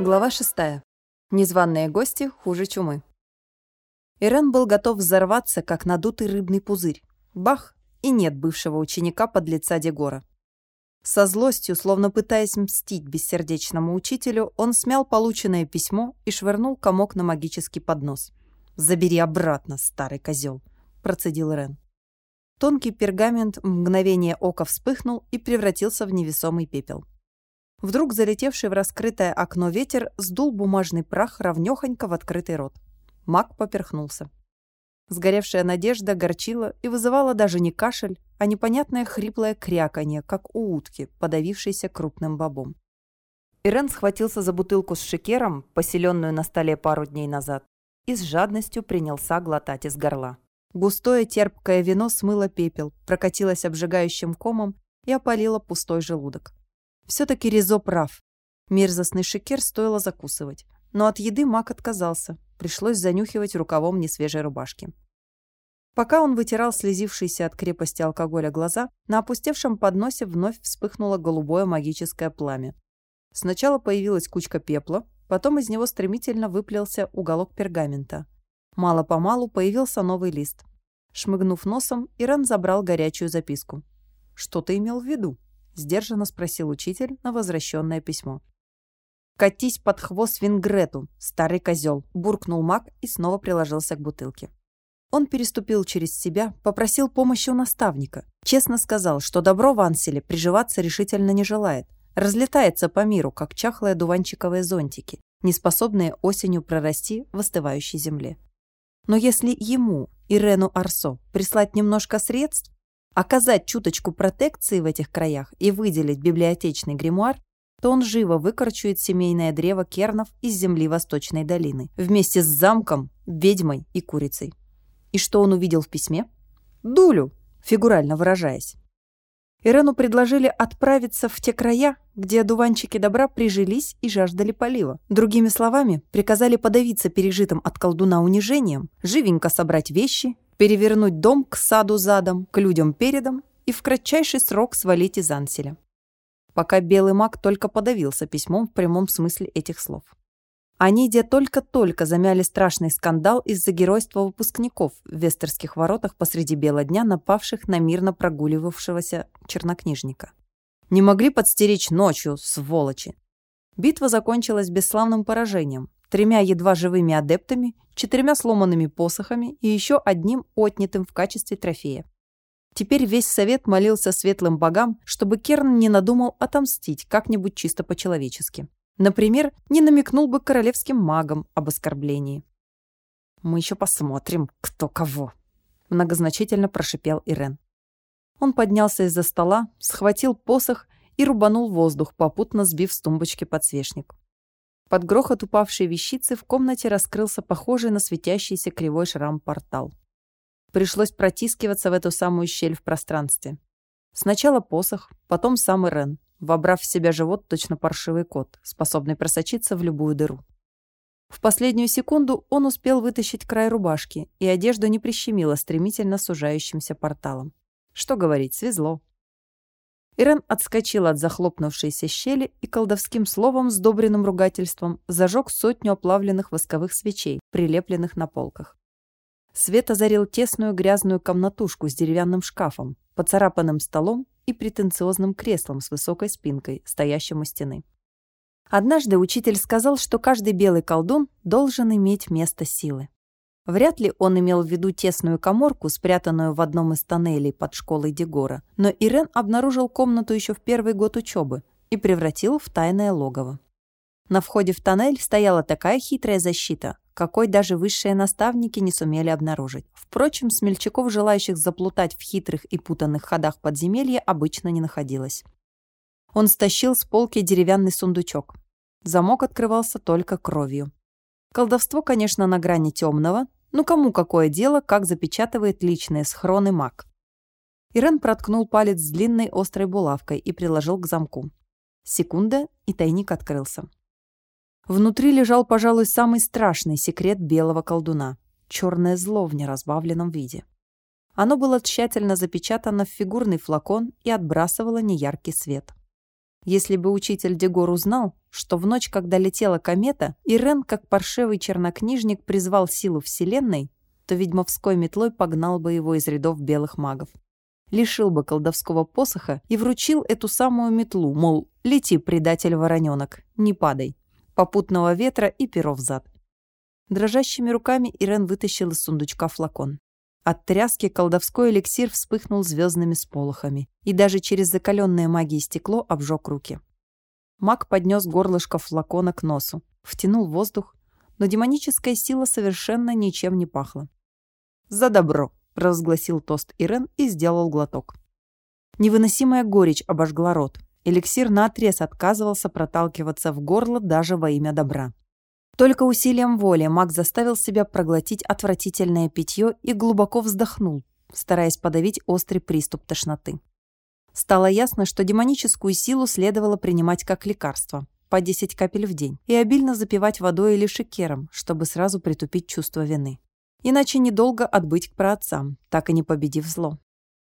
Глава 6. Незваные гости хуже чумы. Ирен был готов взорваться, как надутый рыбный пузырь. Бах! И нет бывшего ученика под лица Дегора. Со злостью, словно пытаясь мстить бессердечному учителю, он смял полученное письмо и швырнул комок на магический поднос. «Забери обратно, старый козел!» – процедил Ирен. Тонкий пергамент в мгновение ока вспыхнул и превратился в невесомый пепел. Вдруг залетевший в раскрытое окно ветер сдул бумажный прах равнёхонько в открытый рот. Маг поперхнулся. Сгоревшая надежда горчила и вызывала даже не кашель, а непонятное хриплое кряканье, как у утки, подавившейся крупным бобом. Ирен схватился за бутылку с шекером, поселенную на столе пару дней назад, и с жадностью принялся глотать из горла. Густое терпкое вино смыло пепел, прокатилось обжигающим комом и опалило пустой желудок. Все-таки Ризо прав. Мерзостный шекер стоило закусывать. Но от еды маг отказался. Пришлось занюхивать рукавом несвежей рубашки. Пока он вытирал слезившиеся от крепости алкоголя глаза, на опустевшем подносе вновь вспыхнуло голубое магическое пламя. Сначала появилась кучка пепла, потом из него стремительно выплелся уголок пергамента. Мало-помалу появился новый лист. Шмыгнув носом, Иран забрал горячую записку. Что ты имел в виду? Сдержанно спросил учитель на возвращенное письмо. «Катись под хвост Вингрету, старый козел!» буркнул маг и снова приложился к бутылке. Он переступил через себя, попросил помощи у наставника. Честно сказал, что добро в Анселе приживаться решительно не желает. Разлетается по миру, как чахлые дуванчиковые зонтики, неспособные осенью прорасти в остывающей земле. Но если ему, Ирену Арсо, прислать немножко средств, оказать чуточку протекции в этих краях и выделить библиотечный гримуар, то он живо выкорчует семейное древо кернов из земли Восточной долины, вместе с замком, ведьмой и курицей. И что он увидел в письме? Дулю, фигурально выражаясь. Ирену предложили отправиться в те края, где одуванчики добра прижились и жаждали полива. Другими словами, приказали подавиться пережитым от колдуна унижением, живенько собрать вещи перевернуть дом к саду задом, к людям передом и в кратчайший срок свалить из Анселя. Пока белый маг только подавился письмом в прямом смысле этих слов. Они где только-только замяли страшный скандал из-за геройства выпускников в Вестерских воротах посреди бела дня, напавших на мирно прогуливавшегося чернокнижника. Не могли подстеречь ночью, сволочи. Битва закончилась бесславным поражением, тремя едва живыми адептами, четырьмя сломанными посохами и еще одним отнятым в качестве трофея. Теперь весь совет молился светлым богам, чтобы Керн не надумал отомстить как-нибудь чисто по-человечески. Например, не намекнул бы королевским магам об оскорблении. «Мы еще посмотрим, кто кого», — многозначительно прошипел Ирен. Он поднялся из-за стола, схватил посох и рубанул воздух, попутно сбив с тумбочки подсвечник. Под грохот упавшей вещицы в комнате раскрылся похожий на светящийся кривой шрам портал. Пришлось протискиваться в эту самую щель в пространстве. Сначала посох, потом сам Ирен, вобрав в себя живот точно паршивый кот, способный просочиться в любую дыру. В последнюю секунду он успел вытащить край рубашки, и одежду не прищемило стремительно сужающимся порталом. Что говорить, свезло. Ирен отскочил от захлопнувшейся щели и колдовским словом, сдобренным ругательством, зажег сотню оплавленных восковых свечей, прилепленных на полках. Свет озарил тесную грязную комнатушку с деревянным шкафом, поцарапанным столом и претенциозным креслом с высокой спинкой, стоящим у стены. Однажды учитель сказал, что каждый белый колдун должен иметь место силы. Вряд ли он имел в виду тесную коморку, спрятанную в одном из тоннелей под школой Дегора, но Ирен обнаружил комнату еще в первый год учебы и превратил в тайное логово. На входе в тоннель стояла такая хитрая защита, какой даже высшие наставники не сумели обнаружить. Впрочем, смельчаков, желающих заплутать в хитрых и путанных ходах подземелья, обычно не находилось. Он стащил с полки деревянный сундучок. Замок открывался только кровью. Колдовство, конечно, на грани темного, ну кому какое дело, как запечатывает личные схроны маг? Ирен проткнул палец с длинной острой булавкой и приложил к замку. Секунда, и тайник открылся. Внутри лежал, пожалуй, самый страшный секрет белого колдуна — черное зло в неразбавленном виде. Оно было тщательно запечатано в фигурный флакон и отбрасывало неяркий свет. Если бы учитель Дегор узнал, что в ночь, когда летела комета, Ирен, как паршивый чернокнижник, призвал силу Вселенной, то ведьмовской метлой погнал бы его из рядов белых магов. Лишил бы колдовского посоха и вручил эту самую метлу, мол, лети, предатель-вороненок, не падай. Попутного ветра и перо взад. Дрожащими руками Ирен вытащил из сундучка флакон. От тряски колдовской эликсир вспыхнул звездными сполохами, и даже через закаленное магией стекло обжег руки. Маг поднес горлышко флакона к носу, втянул воздух, но демоническая сила совершенно ничем не пахла. «За добро!» – провозгласил тост Ирен и сделал глоток. Невыносимая горечь обожгла рот. Эликсир наотрез отказывался проталкиваться в горло даже во имя добра. Только усилием воли маг заставил себя проглотить отвратительное питье и глубоко вздохнул, стараясь подавить острый приступ тошноты. Стало ясно, что демоническую силу следовало принимать как лекарство, по 10 капель в день, и обильно запивать водой или шикером, чтобы сразу притупить чувство вины. Иначе недолго отбыть к праотцам, так и не победив зло.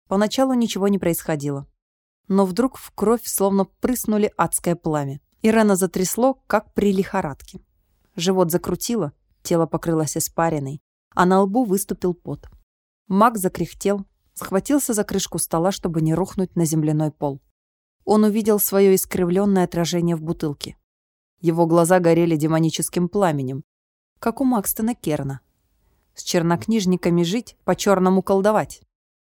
Поначалу ничего не происходило. Но вдруг в кровь словно прыснули адское пламя. Ирена затрясло, как при лихорадке. Живот закрутило, тело покрылось испариной, а на лбу выступил пот. Маг закряхтел, схватился за крышку стола, чтобы не рухнуть на земляной пол. Он увидел свое искривленное отражение в бутылке. Его глаза горели демоническим пламенем, как у Макстона Керна. С чернокнижниками жить, по-черному колдовать.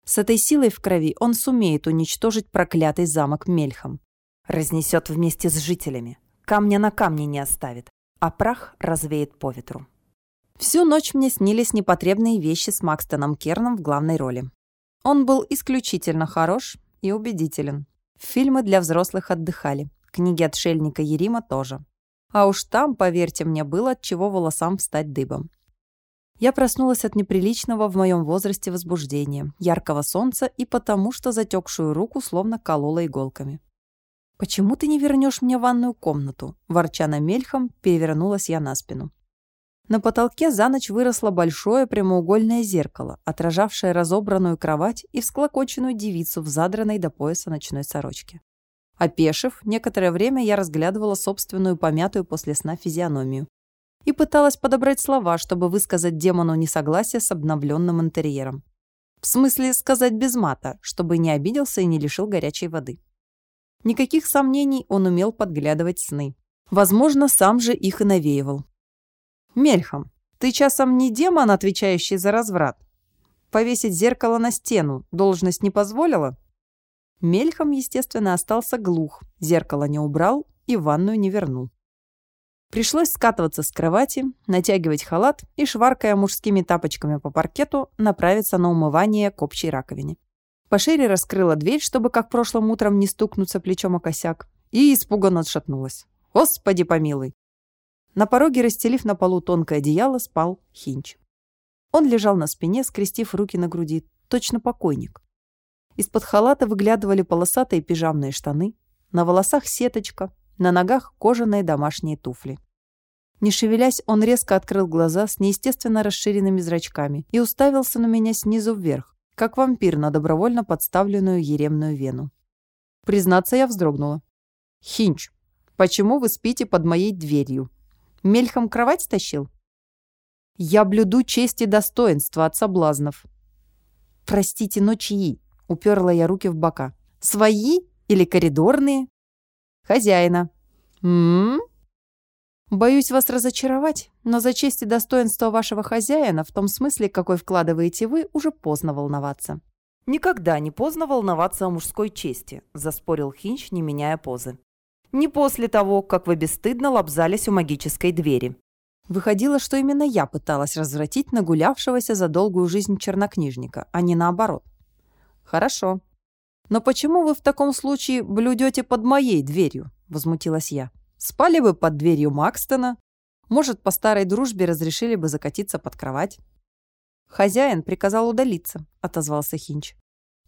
С этой силой в крови он сумеет уничтожить проклятый замок Мельхом. Разнесет вместе с жителями. Камня на камне не оставит, а прах развеет по ветру. Всю ночь мне снились непотребные вещи с Макстоном Керном в главной роли. Он был исключительно хорош и убедителен. Фильмы для взрослых отдыхали. Книги отшельника Ерима тоже. А уж там, поверьте мне, было от чего волосам встать дыбом. Я проснулась от неприличного в моем возрасте возбуждения, яркого солнца и потому, что затекшую руку словно колола иголками. «Почему ты не вернешь мне ванную комнату?» Ворча на мельхом, перевернулась я на спину. На потолке за ночь выросло большое прямоугольное зеркало, отражавшее разобранную кровать и всклокоченную девицу в задранной до пояса ночной сорочке. Опешив, некоторое время я разглядывала собственную помятую после сна физиономию и пыталась подобрать слова, чтобы высказать демону несогласие с обновленным интерьером. В смысле, сказать без мата, чтобы не обиделся и не лишил горячей воды. Никаких сомнений он умел подглядывать сны. Возможно, сам же их и навеивал. Мельхам, ты часом не демон, отвечающий за разврат? Повесить зеркало на стену должность не позволила? Мельхам, естественно, остался глух, зеркало не убрал и ванную не вернул. Пришлось скатываться с кровати, натягивать халат и, шваркая мужскими тапочками по паркету, направиться на умывание к общей раковине. Пошире раскрыла дверь, чтобы как прошлым утром не стукнуться плечом о косяк, и испуганно отшатнулась. «Господи помилуй!» На пороге, расстелив на полу тонкое одеяло, спал Хинч. Он лежал на спине, скрестив руки на груди, точно покойник. Из-под халата выглядывали полосатые пижамные штаны, на волосах сеточка, на ногах кожаные домашние туфли. Не шевелясь, он резко открыл глаза с неестественно расширенными зрачками и уставился на меня снизу вверх, как вампир на добровольно подставленную еремную вену. Признаться, я вздрогнула. «Хинч, почему вы спите под моей дверью?» Мельхом кровать стащил? Я блюду честь и достоинство от соблазнов. Простите, но чьи? Уперла я руки в бока. Свои или коридорные? Хозяина. М, -м, Боюсь вас разочаровать, но за честь и достоинство вашего хозяина, в том смысле, какой вкладываете вы, уже поздно волноваться. Никогда не поздно волноваться о мужской чести, заспорил Хинч, не меняя позы. Не после того, как вы бесстыдно лобзались у магической двери. Выходило, что именно я пыталась развратить нагулявшегося за долгую жизнь чернокнижника, а не наоборот. Хорошо. Но почему вы в таком случае блюдете под моей дверью? Возмутилась я. Спали бы под дверью Макстона? Может, по старой дружбе разрешили бы закатиться под кровать? Хозяин приказал удалиться, отозвался Хинч.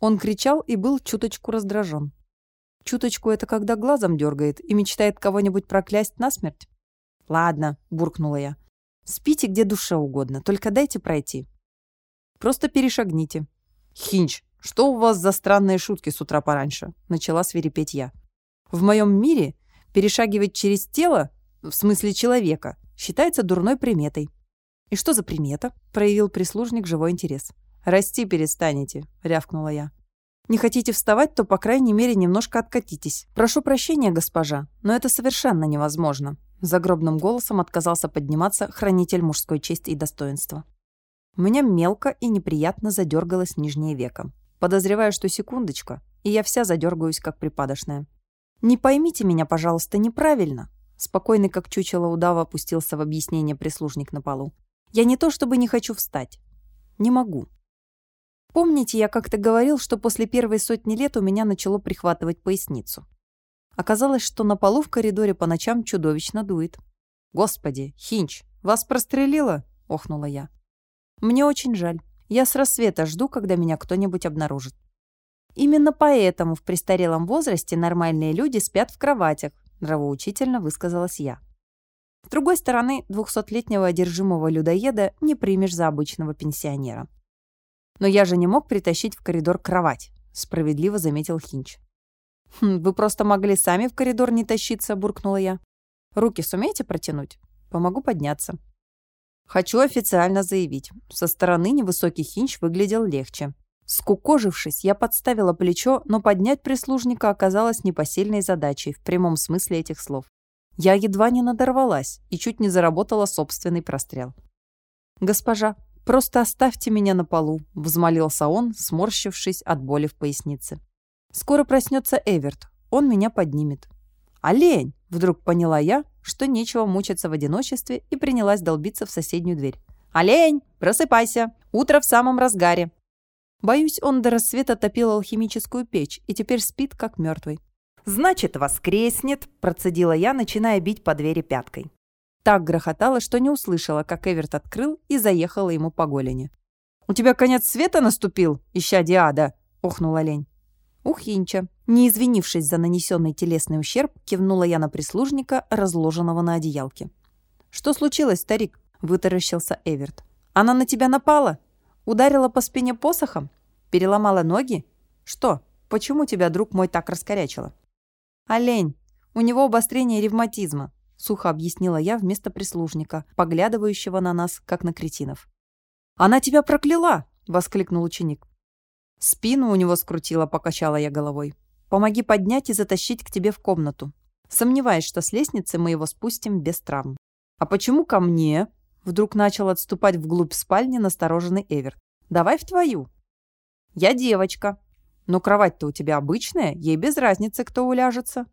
Он кричал и был чуточку раздражен. Чуточку это когда глазом дергает и мечтает кого-нибудь проклясть насмерть? Ладно, буркнула я. Спите где душе угодно, только дайте пройти. Просто перешагните. Хинч, что у вас за странные шутки с утра пораньше? Начала свирепеть я. В моем мире перешагивать через тело, в смысле человека, считается дурной приметой. «И что за примета?» – проявил прислужник живой интерес. «Расти перестанете», – рявкнула я. «Не хотите вставать, то, по крайней мере, немножко откатитесь. Прошу прощения, госпожа, но это совершенно невозможно». Загробным голосом отказался подниматься хранитель мужской чести и достоинства. У меня мелко и неприятно задергалось нижнее веко. Подозреваю, что секундочка, и я вся задергаюсь, как припадочная. «Не поймите меня, пожалуйста, неправильно», Спокойный, как чучело удава, опустился в объяснение прислужник на полу. «Я не то чтобы не хочу встать. Не могу. Помните, я как-то говорил, что после первой сотни лет у меня начало прихватывать поясницу? Оказалось, что на полу в коридоре по ночам чудовищно дует. «Господи, Хинч, вас прострелило?» – охнула я. «Мне очень жаль. Я с рассвета жду, когда меня кто-нибудь обнаружит. Именно поэтому в престарелом возрасте нормальные люди спят в кроватях, нравоучительно высказалась я. С другой стороны, двухсотлетнего одержимого людоеда не примешь за обычного пенсионера. Но я же не мог притащить в коридор кровать, справедливо заметил Хинч. «Хм, «Вы просто могли сами в коридор не тащиться», — буркнула я. «Руки сумеете протянуть? Помогу подняться». Хочу официально заявить, со стороны невысокий Хинч выглядел легче. Скукожившись, я подставила плечо, но поднять прислужника оказалось непосильной задачей в прямом смысле этих слов. Я едва не надорвалась и чуть не заработала собственный прострел. «Госпожа, просто оставьте меня на полу», — взмолился он, сморщившись от боли в пояснице. «Скоро проснется Эверт, он меня поднимет». «Олень!» — вдруг поняла я, что нечего мучиться в одиночестве и принялась долбиться в соседнюю дверь. «Олень, просыпайся! Утро в самом разгаре!» Боюсь, он до рассвета топил алхимическую печь и теперь спит, как мертвый. «Значит, воскреснет», – процедила я, начиная бить по двери пяткой. Так грохотало, что не услышала, как Эверт открыл и заехала ему по голени. «У тебя конец света наступил, ища Диада?» – охнул олень. Ухинча. Не извинившись за нанесенный телесный ущерб, кивнула я на прислужника, разложенного на одеялке. «Что случилось, старик?» – вытаращился Эверт. «Она на тебя напала? Ударила по спине посохом? Переломала ноги? Что? Почему тебя, друг мой, так раскорячило?» «Олень! У него обострение ревматизма», — сухо объяснила я вместо прислужника, поглядывающего на нас, как на кретинов. «Она тебя прокляла!» — воскликнул ученик. Спину у него скрутила, покачала я головой. «Помоги поднять и затащить к тебе в комнату. Сомневаюсь, что с лестницы мы его спустим без травм». «А почему ко мне?» Вдруг начал отступать вглубь спальни настороженный Эверт. «Давай в твою». «Я девочка», но кровать-то у тебя обычная, ей без разницы, кто уляжется.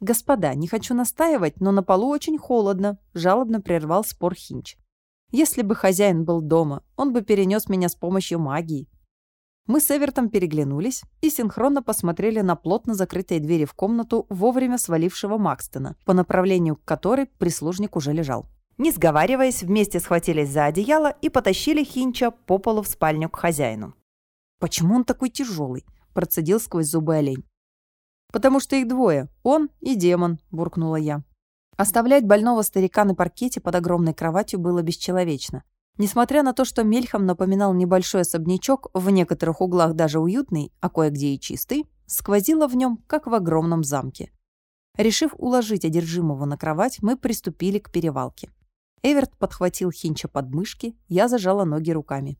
Господа, не хочу настаивать, но на полу очень холодно, жалобно прервал спор Хинч. Если бы хозяин был дома, он бы перенес меня с помощью магии. Мы с Эвертом переглянулись и синхронно посмотрели на плотно закрытые двери в комнату вовремя свалившего Макстона, по направлению к которой прислужник уже лежал. Не сговариваясь, вместе схватились за одеяло и потащили Хинча по полу в спальню к хозяину. «Почему он такой тяжелый?» процедил сквозь зубы олень. «Потому что их двое, он и демон», – буркнула я. Оставлять больного старика на паркете под огромной кроватью было бесчеловечно. Несмотря на то, что Мельхам напоминал небольшой особнячок, в некоторых углах даже уютный, а кое-где и чистый, сквозило в нем, как в огромном замке. Решив уложить одержимого на кровать, мы приступили к перевалке. Эверт подхватил Хинча под мышки, я зажала ноги руками.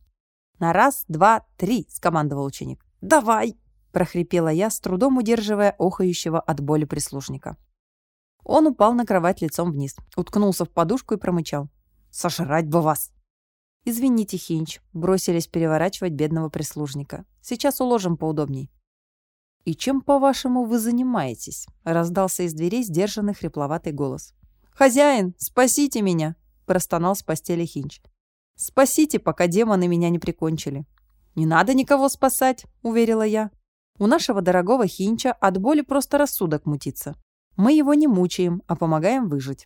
«На раз, два, три!» – скомандовал ученик. «Давай!» – прохрипела я, с трудом удерживая охающего от боли прислужника. Он упал на кровать лицом вниз, уткнулся в подушку и промычал. «Сожрать бы вас!» «Извините, Хинч», – бросились переворачивать бедного прислужника. «Сейчас уложим поудобней». «И чем, по-вашему, вы занимаетесь?» – раздался из дверей сдержанный хрипловатый голос. «Хозяин, спасите меня!» – простонал с постели Хинч. «Спасите, пока демоны меня не прикончили». «Не надо никого спасать», — уверила я. «У нашего дорогого Хинча от боли просто рассудок мутится. Мы его не мучаем, а помогаем выжить».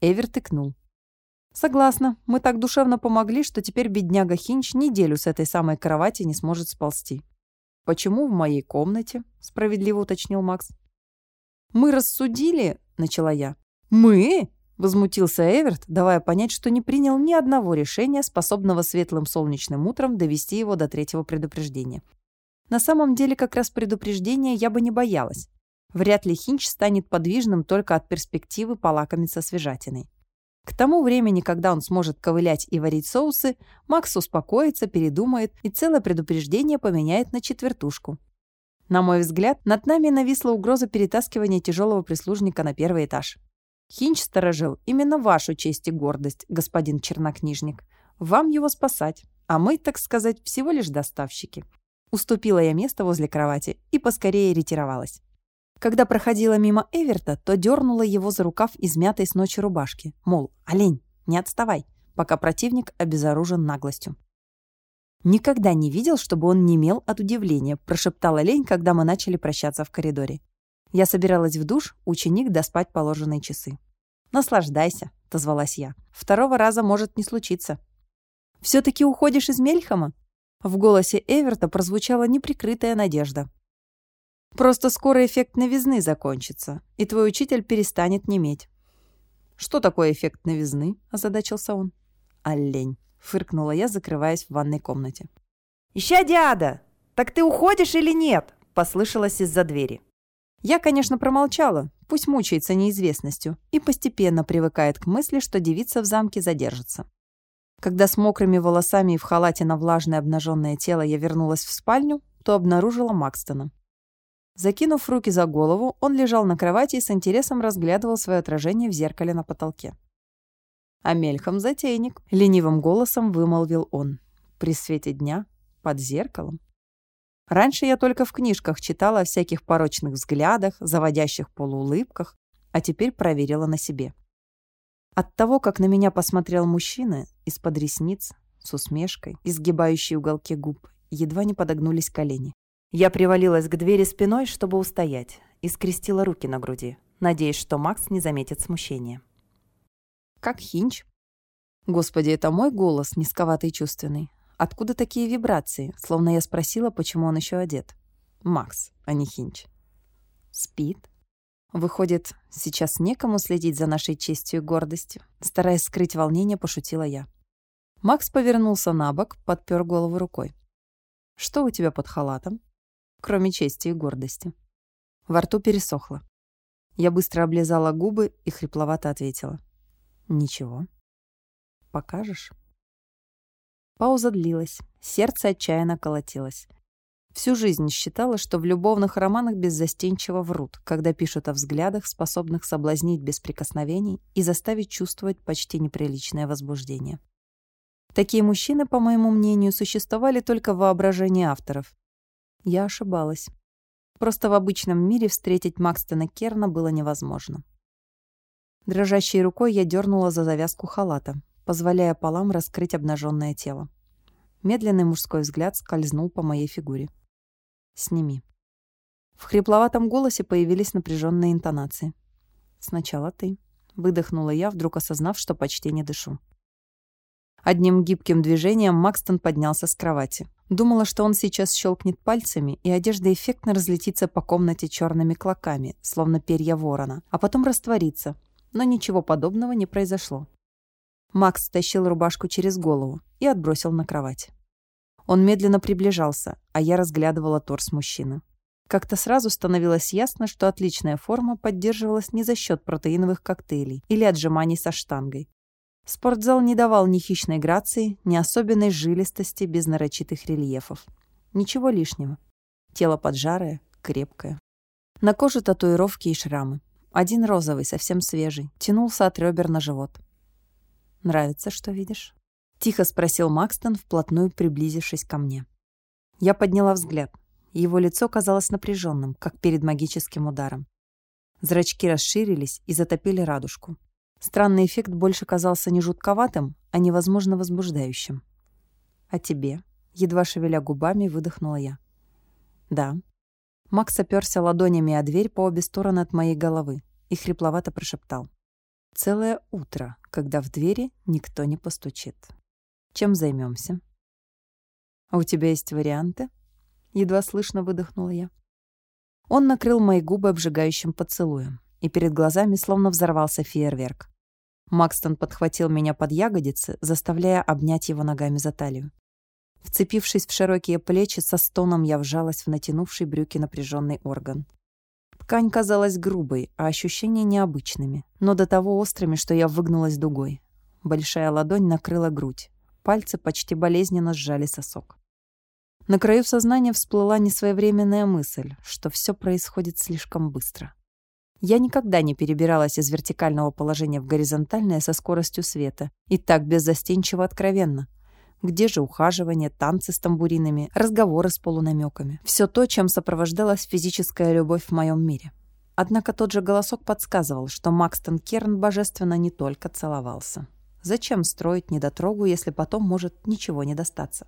Эвер тыкнул. «Согласна. Мы так душевно помогли, что теперь бедняга Хинч неделю с этой самой кровати не сможет сползти». «Почему в моей комнате?» — справедливо уточнил Макс. «Мы рассудили», — начала я. «Мы?» Возмутился Эверт, давая понять, что не принял ни одного решения, способного светлым солнечным утром довести его до третьего предупреждения. На самом деле, как раз предупреждения я бы не боялась. Вряд ли Хинч станет подвижным только от перспективы полакомиться свежатиной. К тому времени, когда он сможет ковылять и варить соусы, Макс успокоится, передумает и целое предупреждение поменяет на четвертушку. На мой взгляд, над нами нависла угроза перетаскивания тяжелого прислужника на первый этаж. Хинч сторожил именно вашу честь и гордость, господин чернокнижник. Вам его спасать, а мы, так сказать, всего лишь доставщики. Уступила я место возле кровати и поскорее ретировалась. Когда проходила мимо Эверта, то дернула его за рукав измятой с ночи рубашки. Мол, олень, не отставай, пока противник обезоружен наглостью. «Никогда не видел, чтобы он не немел от удивления», прошептал олень, когда мы начали прощаться в коридоре. Я собиралась в душ, ученик доспать положенные часы. «Наслаждайся», — отозвалась я. «Второго раза может не случиться». «Все-таки уходишь из Мельхама?» В голосе Эверта прозвучала неприкрытая надежда. Просто скоро эффект новизны закончится, и твой учитель перестанет неметь». «Что такое эффект новизны?» – озадачился он. «Олень», – фыркнула я, закрываясь в ванной комнате. «Ища дяда! Так ты уходишь или нет?» – послышалось из-за двери. Я, конечно, промолчала, пусть мучается неизвестностью и постепенно привыкает к мысли, что девица в замке задержится. Когда с мокрыми волосами и в халате на влажное обнаженное тело я вернулась в спальню, то обнаружила Макстона. Закинув руки за голову, он лежал на кровати и с интересом разглядывал свое отражение в зеркале на потолке. «А мельхом затейник», — ленивым голосом вымолвил он. «При свете дня? Под зеркалом?» Раньше я только в книжках читала о всяких порочных взглядах, заводящих полуулыбках, а теперь проверила на себе. От того, как на меня посмотрел мужчина, из-под ресниц, с усмешкой, изгибающей уголки губ, едва не подогнулись колени. Я привалилась к двери спиной, чтобы устоять, и скрестила руки на груди, надеясь, что Макс не заметит смущения. «Как Хинч?» Господи, это мой голос, низковатый и чувственный. Откуда такие вибрации? Словно я спросила, почему он еще одет. Макс, а не Хинч. Спит? Выходит, сейчас некому следить за нашей честью и гордостью. Стараясь скрыть волнение, пошутила я. Макс повернулся на бок, подпер голову рукой. «Что у тебя под халатом?» кроме чести и гордости. Во рту пересохло. Я быстро облизала губы и хрипловато ответила. «Ничего. Покажешь?» Пауза длилась. Сердце отчаянно колотилось. Всю жизнь считала, что в любовных романах беззастенчиво врут, когда пишут о взглядах, способных соблазнить без прикосновений и заставить чувствовать почти неприличное возбуждение. Такие мужчины, по моему мнению, существовали только в воображении авторов, я ошибалась. Просто в обычном мире встретить Макстона Керна было невозможно. Дрожащей рукой я дернула за завязку халата, позволяя полам раскрыть обнаженное тело. Медленный мужской взгляд скользнул по моей фигуре. «Сними». В хрипловатом голосе появились напряженные интонации. «Сначала ты», — выдохнула я, вдруг осознав, что почти не дышу. Одним гибким движением Макстон поднялся с кровати. Думала, что он сейчас щелкнет пальцами, и одежда эффектно разлетится по комнате черными клоками, словно перья ворона, а потом растворится. Но ничего подобного не произошло. Макс стащил рубашку через голову и отбросил на кровать. Он медленно приближался, а я разглядывала торс мужчины. Как-то сразу становилось ясно, что отличная форма поддерживалась не за счет протеиновых коктейлей или отжиманий со штангой, Спортзал не давал ни хищной грации, ни особенной жилистости без нарочитых рельефов. Ничего лишнего. Тело поджарое, крепкое. На коже татуировки и шрамы. Один розовый, совсем свежий, тянулся от ребер на живот. «Нравится, что видишь?» Тихо спросил Макстон, вплотную приблизившись ко мне. Я подняла взгляд. Его лицо казалось напряженным, как перед магическим ударом. Зрачки расширились и затопили радужку. Странный эффект больше казался не жутковатым, а невозможно возбуждающим. «А тебе?» — едва шевеля губами, выдохнула я. «Да». Макс оперся ладонями о дверь по обе стороны от моей головы и хрипловато прошептал. «Целое утро, когда в двери никто не постучит. Чем займемся?» «А у тебя есть варианты?» Едва слышно выдохнула я. Он накрыл мои губы обжигающим поцелуем и перед глазами словно взорвался фейерверк. Макстон подхватил меня под ягодицы, заставляя обнять его ногами за талию. Вцепившись в широкие плечи, со стоном я вжалась в натянувший брюки напряженный орган. Ткань казалась грубой, а ощущения необычными, но до того острыми, что я выгнулась дугой. Большая ладонь накрыла грудь. Пальцы почти болезненно сжали сосок. На краю сознания всплыла несвоевременная мысль, что все происходит слишком быстро. Я никогда не перебиралась из вертикального положения в горизонтальное со скоростью света. И так беззастенчиво откровенно. Где же ухаживание, танцы с тамбуринами, разговоры с полунамеками? Все то, чем сопровождалась физическая любовь в моем мире. Однако тот же голосок подсказывал, что Макстон Керн божественно не только целовался. Зачем строить недотрогу, если потом может ничего не достаться?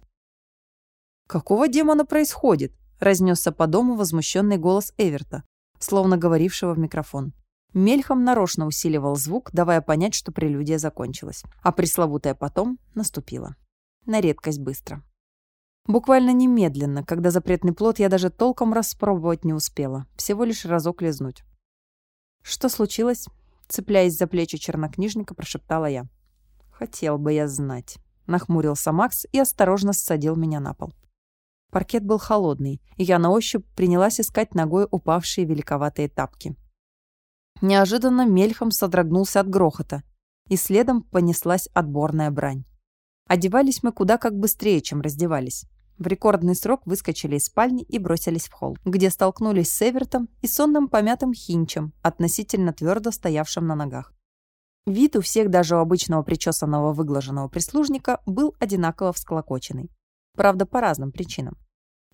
«Какого демона происходит?» — разнесся по дому возмущенный голос Эверта, словно говорившего в микрофон. Мельхом нарочно усиливал звук, давая понять, что прелюдия закончилась. А пресловутая потом наступила. На редкость быстро. Буквально немедленно, когда запретный плод я даже толком распробовать не успела, всего лишь разок лизнуть. «Что случилось?» Цепляясь за плечи чернокнижника, прошептала я. «Хотел бы я знать», — нахмурился Макс и осторожно ссадил меня на пол. Паркет был холодный, и я на ощупь принялась искать ногой упавшие великоватые тапки. Неожиданно мельхом содрогнулся от грохота, и следом понеслась отборная брань. Одевались мы куда как быстрее, чем раздевались. В рекордный срок выскочили из спальни и бросились в холл, где столкнулись с Эвертом и сонным помятым Хинчем, относительно твердо стоявшим на ногах. Вид у всех, даже у обычного причесанного выглаженного прислужника, был одинаково всклокоченный. Правда, по разным причинам.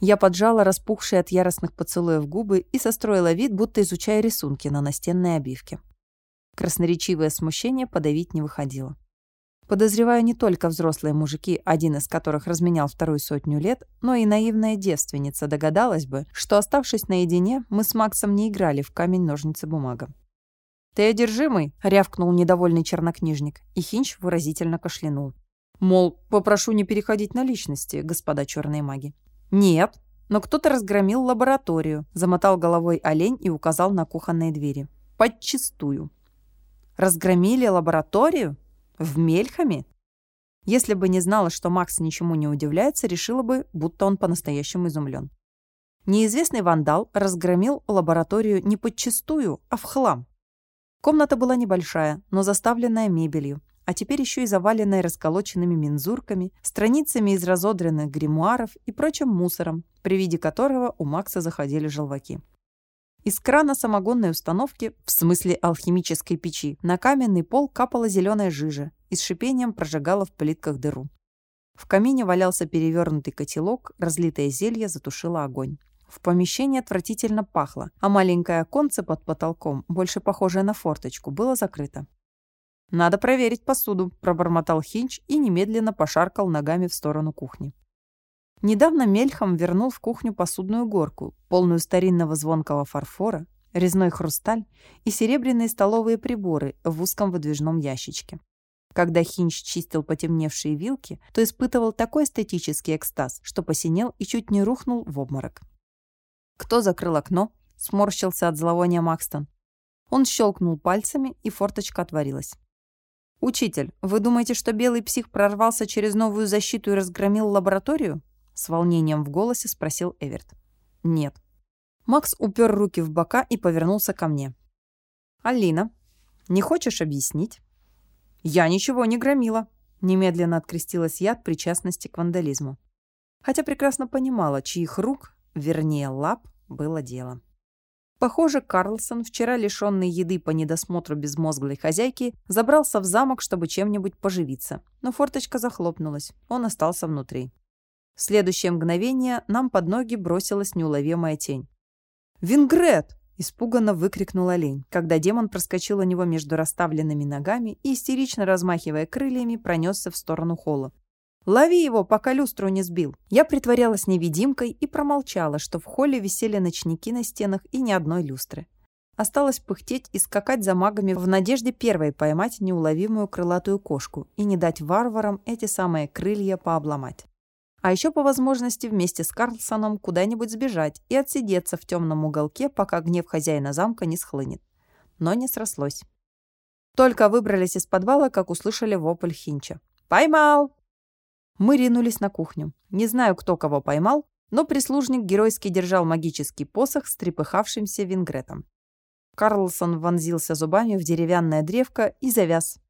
Я поджала распухшие от яростных поцелуев губы и состроила вид, будто изучая рисунки на настенной обивке. Красноречивое смущение подавить не выходило. Подозреваю не только взрослые мужики, один из которых разменял вторую сотню лет, но и наивная девственница догадалась бы, что, оставшись наедине, мы с Максом не играли в камень-ножницы-бумага. «Ты одержимый?» — рявкнул недовольный чернокнижник, и Хинч выразительно кашлянул. Мол, попрошу не переходить на личности, господа черные маги. Нет, но кто-то разгромил лабораторию, замотал головой олень и указал на кухонные двери. Подчистую. Разгромили лабораторию? В Мельхаме? Если бы не знала, что Макс ничему не удивляется, решила бы, будто он по-настоящему изумлен. Неизвестный вандал разгромил лабораторию не подчистую, а в хлам. Комната была небольшая, но заставленная мебелью, а теперь еще и заваленная расколоченными мензурками, страницами из разодранных гримуаров и прочим мусором, при виде которого у Макса заходили желваки. Из крана самогонной установки, в смысле алхимической печи, на каменный пол капала зеленая жижа и с шипением прожигала в плитках дыру. В камине валялся перевернутый котелок, разлитое зелье затушило огонь. В помещении отвратительно пахло, а маленькое оконце под потолком, больше похожее на форточку, было закрыто. «Надо проверить посуду», – пробормотал Хинч и немедленно пошаркал ногами в сторону кухни. Недавно Мельхам вернул в кухню посудную горку, полную старинного звонкого фарфора, резной хрусталь и серебряные столовые приборы в узком выдвижном ящичке. Когда Хинч чистил потемневшие вилки, то испытывал такой эстетический экстаз, что посинел и чуть не рухнул в обморок. «Кто закрыл окно?» – сморщился от зловония Макстон. Он щелкнул пальцами, и форточка отворилась. «Учитель, вы думаете, что белый псих прорвался через новую защиту и разгромил лабораторию?» С волнением в голосе спросил Эверт. «Нет». Макс упер руки в бока и повернулся ко мне. «Алина, не хочешь объяснить?» «Я ничего не громила», — немедленно открестилась я от причастности к вандализму. Хотя прекрасно понимала, чьих рук, вернее лап, было дело. Похоже, Карлсон, вчера лишенный еды по недосмотру безмозглой хозяйки, забрался в замок, чтобы чем-нибудь поживиться. Но форточка захлопнулась. Он остался внутри. В следующее мгновение нам под ноги бросилась неуловимая тень. «Вингрет!» – испуганно выкрикнул олень, когда демон проскочил у него между расставленными ногами и, истерично размахивая крыльями, пронесся в сторону холла. Лови его, пока люстру не сбил. Я притворялась невидимкой и промолчала, что в холле висели ночники на стенах и ни одной люстры. Осталось пыхтеть и скакать за магами в надежде первой поймать неуловимую крылатую кошку и не дать варварам эти самые крылья пообломать. А еще по возможности вместе с Карлсоном куда-нибудь сбежать и отсидеться в темном уголке, пока гнев хозяина замка не схлынет. Но не срослось. Только выбрались из подвала, как услышали вопль Хинча. «Поймал! Мы ринулись на кухню. Не знаю, кто кого поймал, но прислужник геройски держал магический посох с трепыхавшимся вингретом. Карлсон вонзился зубами в деревянное древко и завяз.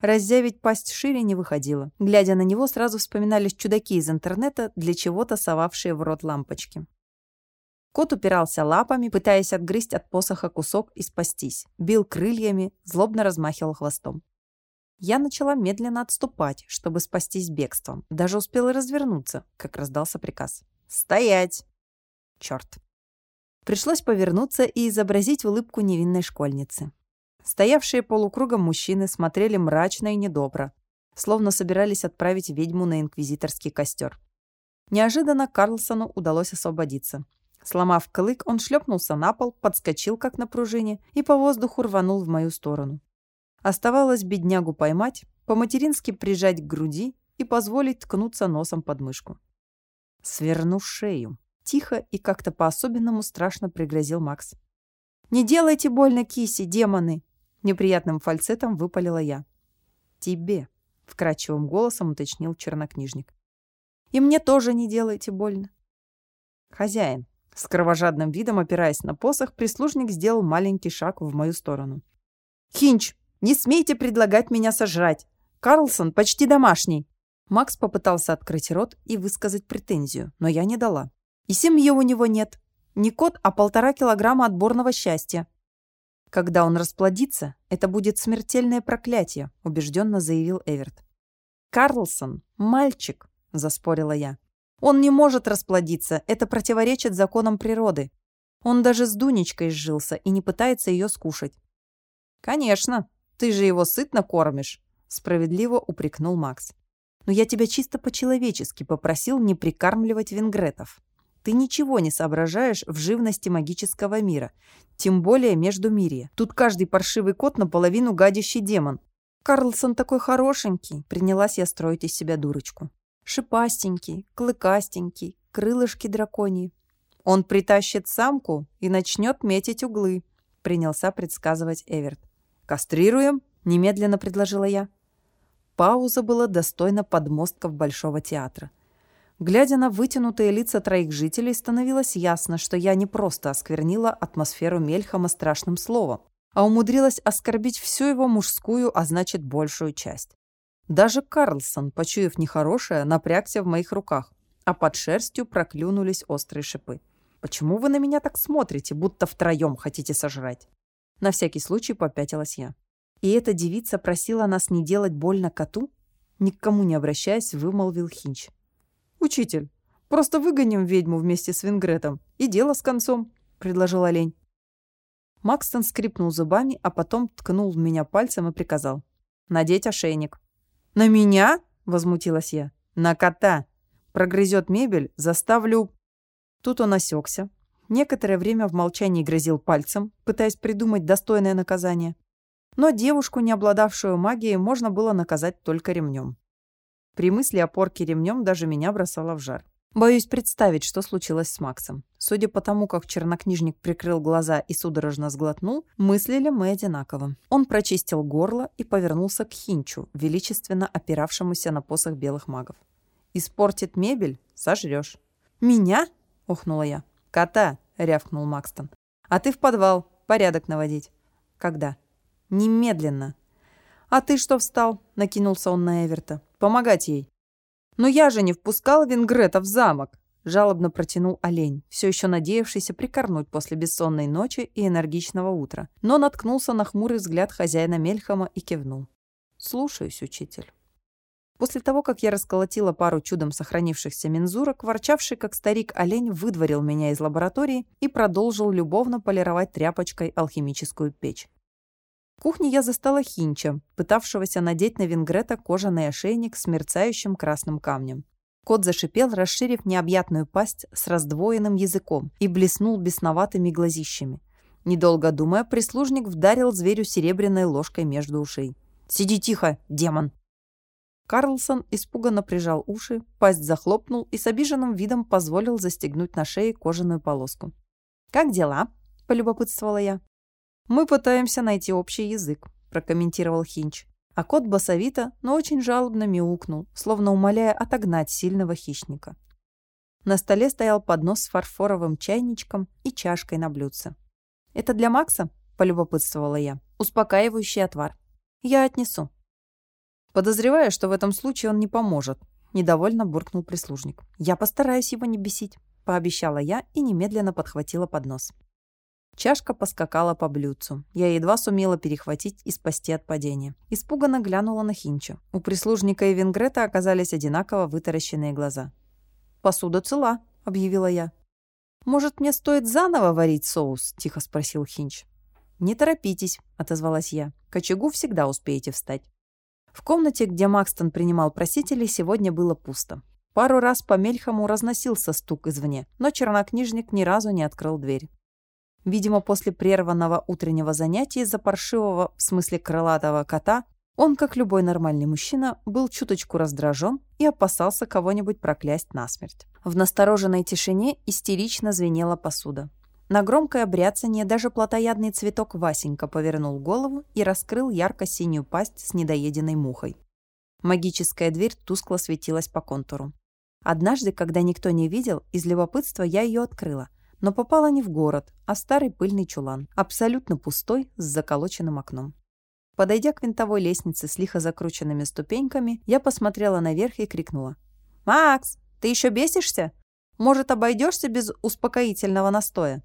Раззявить пасть шире не выходило. Глядя на него, сразу вспоминались чудаки из интернета, для чего-то совавшие в рот лампочки. Кот упирался лапами, пытаясь отгрызть от посоха кусок и спастись. Бил крыльями, злобно размахивал хвостом. Я начала медленно отступать, чтобы спастись бегством. Даже успела развернуться, как раздался приказ. «Стоять!» Черт. Пришлось повернуться и изобразить улыбку невинной школьницы. Стоявшие полукругом мужчины смотрели мрачно и недобро, словно собирались отправить ведьму на инквизиторский костер. Неожиданно Карлсону удалось освободиться. Сломав клык, он шлепнулся на пол, подскочил как на пружине и по воздуху рванул в мою сторону. Оставалось беднягу поймать, по-матерински прижать к груди и позволить ткнуться носом под мышку. «Сверну шею», Тихо и как-то по-особенному страшно пригрозил Макс. «Не делайте больно, киси, демоны!» Неприятным фальцетом выпалила я. «Тебе», — вкрадчивым голосом уточнил чернокнижник. «И мне тоже не делайте больно». «Хозяин», с кровожадным видом опираясь на посох, прислужник сделал маленький шаг в мою сторону. «Хинч, не смейте предлагать меня сожрать! Карлсон почти домашний!» Макс попытался открыть рот и высказать претензию, но я не дала. И семьи у него нет. Не кот, а полтора килограмма отборного счастья. Когда он расплодится, это будет смертельное проклятие, убежденно заявил Эверт. Карлсон – мальчик, заспорила я. Он не может расплодиться, это противоречит законам природы. Он даже с Дунечкой сжился и не пытается ее скушать. Конечно, ты же его сытно кормишь, справедливо упрекнул Макс. Но я тебя чисто по-человечески попросил не прикармливать вингретов. Ты ничего не соображаешь в живности магического мира, тем более между мире. Тут каждый паршивый кот наполовину гадящий демон. Карлсон такой хорошенький, принялась я строить из себя дурочку. Шипастенький, клыкастенький, крылышки драконьи. Он притащит самку и начнет метить углы, принялся предсказывать Эверт. «Кастрируем?» – немедленно предложила я. Пауза была достойна подмостков Большого театра. Глядя на вытянутые лица троих жителей, становилось ясно, что я не просто осквернила атмосферу Мельхама страшным словом, а умудрилась оскорбить всю его мужскую, а значит, большую часть. Даже Карлсон, почуяв нехорошее, напрягся в моих руках, а под шерстью проклюнулись острые шипы. «Почему вы на меня так смотрите, будто втроем хотите сожрать?» На всякий случай попятилась я. И эта девица просила нас не делать больно коту? Никому не обращаясь, вымолвил Хинч. «Учитель, просто выгоним ведьму вместе с Вингретом, и дело с концом», — предложил олень. Макстон скрипнул зубами, а потом ткнул в меня пальцем и приказал. «Надеть ошейник». «На меня?» — возмутилась я. «На кота. Прогрызет мебель, заставлю...» Тут он осекся. Некоторое время в молчании грозил пальцем, пытаясь придумать достойное наказание. Но девушку, не обладавшую магией, можно было наказать только ремнем. При мысли о порке ремнем даже меня бросало в жар. Боюсь представить, что случилось с Максом. Судя по тому, как чернокнижник прикрыл глаза и судорожно сглотнул, мыслили мы одинаково. Он прочистил горло и повернулся к Хинчу, величественно опиравшемуся на посох белых магов. «Испортит мебель — сожрешь». «Меня?» — охнула я. «Кота!» — рявкнул Макстон. «А ты в подвал. Порядок наводить». «Когда?» «Немедленно». «А ты что встал?» — накинулся он на Эверта. «Помогать ей». «Но я же не впускал Вингрета в замок!» — жалобно протянул олень, все еще надеявшийся прикорнуть после бессонной ночи и энергичного утра, но наткнулся на хмурый взгляд хозяина Мельхама и кивнул. «Слушаюсь, учитель». После того, как я расколотила пару чудом сохранившихся мензурок, ворчавший как старик олень выдворил меня из лаборатории и продолжил любовно полировать тряпочкой алхимическую печь. В кухне я застала Хинча, пытавшегося надеть на Вингрета кожаный ошейник с мерцающим красным камнем. Кот зашипел, расширив необъятную пасть с раздвоенным языком и блеснул бесноватыми глазищами. Недолго думая, прислужник вдарил зверю серебряной ложкой между ушей. «Сиди тихо, демон!» Карлсон испуганно прижал уши, пасть захлопнул и с обиженным видом позволил застегнуть на шее кожаную полоску. «Как дела?» – полюбопытствовала я. «Мы пытаемся найти общий язык», – прокомментировал Хинч. А кот басовито, но очень жалобно мяукнул, словно умоляя отогнать сильного хищника. На столе стоял поднос с фарфоровым чайничком и чашкой на блюдце. «Это для Макса?» – полюбопытствовала я. «Успокаивающий отвар. Я отнесу». Подозреваю, что в этом случае он не поможет, недовольно буркнул прислужник. Я постараюсь его не бесить, пообещала я и немедленно подхватила поднос. Чашка поскакала по блюдцу. Я едва сумела перехватить и спасти от падения. Испуганно глянула на Хинча. У прислужника и Вингрета оказались одинаково вытаращенные глаза. «Посуда цела», — объявила я. «Может, мне стоит заново варить соус?» — тихо спросил Хинч. «Не торопитесь», — отозвалась я. «К очагу всегда успеете встать». В комнате, где Макстон принимал просителей, сегодня было пусто. Пару раз по Мельхаму разносился стук извне, но чернокнижник ни разу не открыл дверь. Видимо, после прерванного утреннего занятия из-за паршивого, в смысле крылатого кота, он, как любой нормальный мужчина, был чуточку раздражен и опасался кого-нибудь проклясть насмерть. В настороженной тишине истерично звенела посуда. На громкое бряцание даже плотоядный цветок Васенька повернул голову и раскрыл ярко-синюю пасть с недоеденной мухой. Магическая дверь тускло светилась по контуру. Однажды, когда никто не видел, из любопытства я ее открыла, но попала не в город, а в старый пыльный чулан, абсолютно пустой, с заколоченным окном. Подойдя к винтовой лестнице с лихо закрученными ступеньками, я посмотрела наверх и крикнула. «Макс, ты еще бесишься? Может, обойдешься без успокоительного настоя?»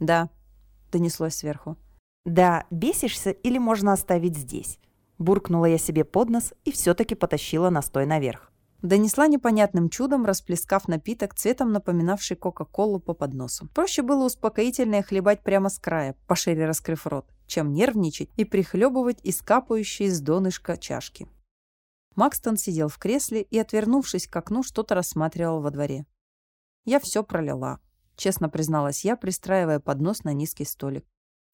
«Да», — донеслось сверху. «Да, бесишься или можно оставить здесь?» Буркнула я себе под нос и все-таки потащила настой наверх. Донесла непонятным чудом, расплескав напиток, цветом напоминавший Кока-Колу по подносу. Проще было успокоительное хлебать прямо с края, пошире раскрыв рот, чем нервничать и прихлебывать из капающей из донышка чашки. Макстон сидел в кресле и, отвернувшись к окну, что-то рассматривал во дворе. «Я все пролила», — честно призналась я, пристраивая поднос на низкий столик.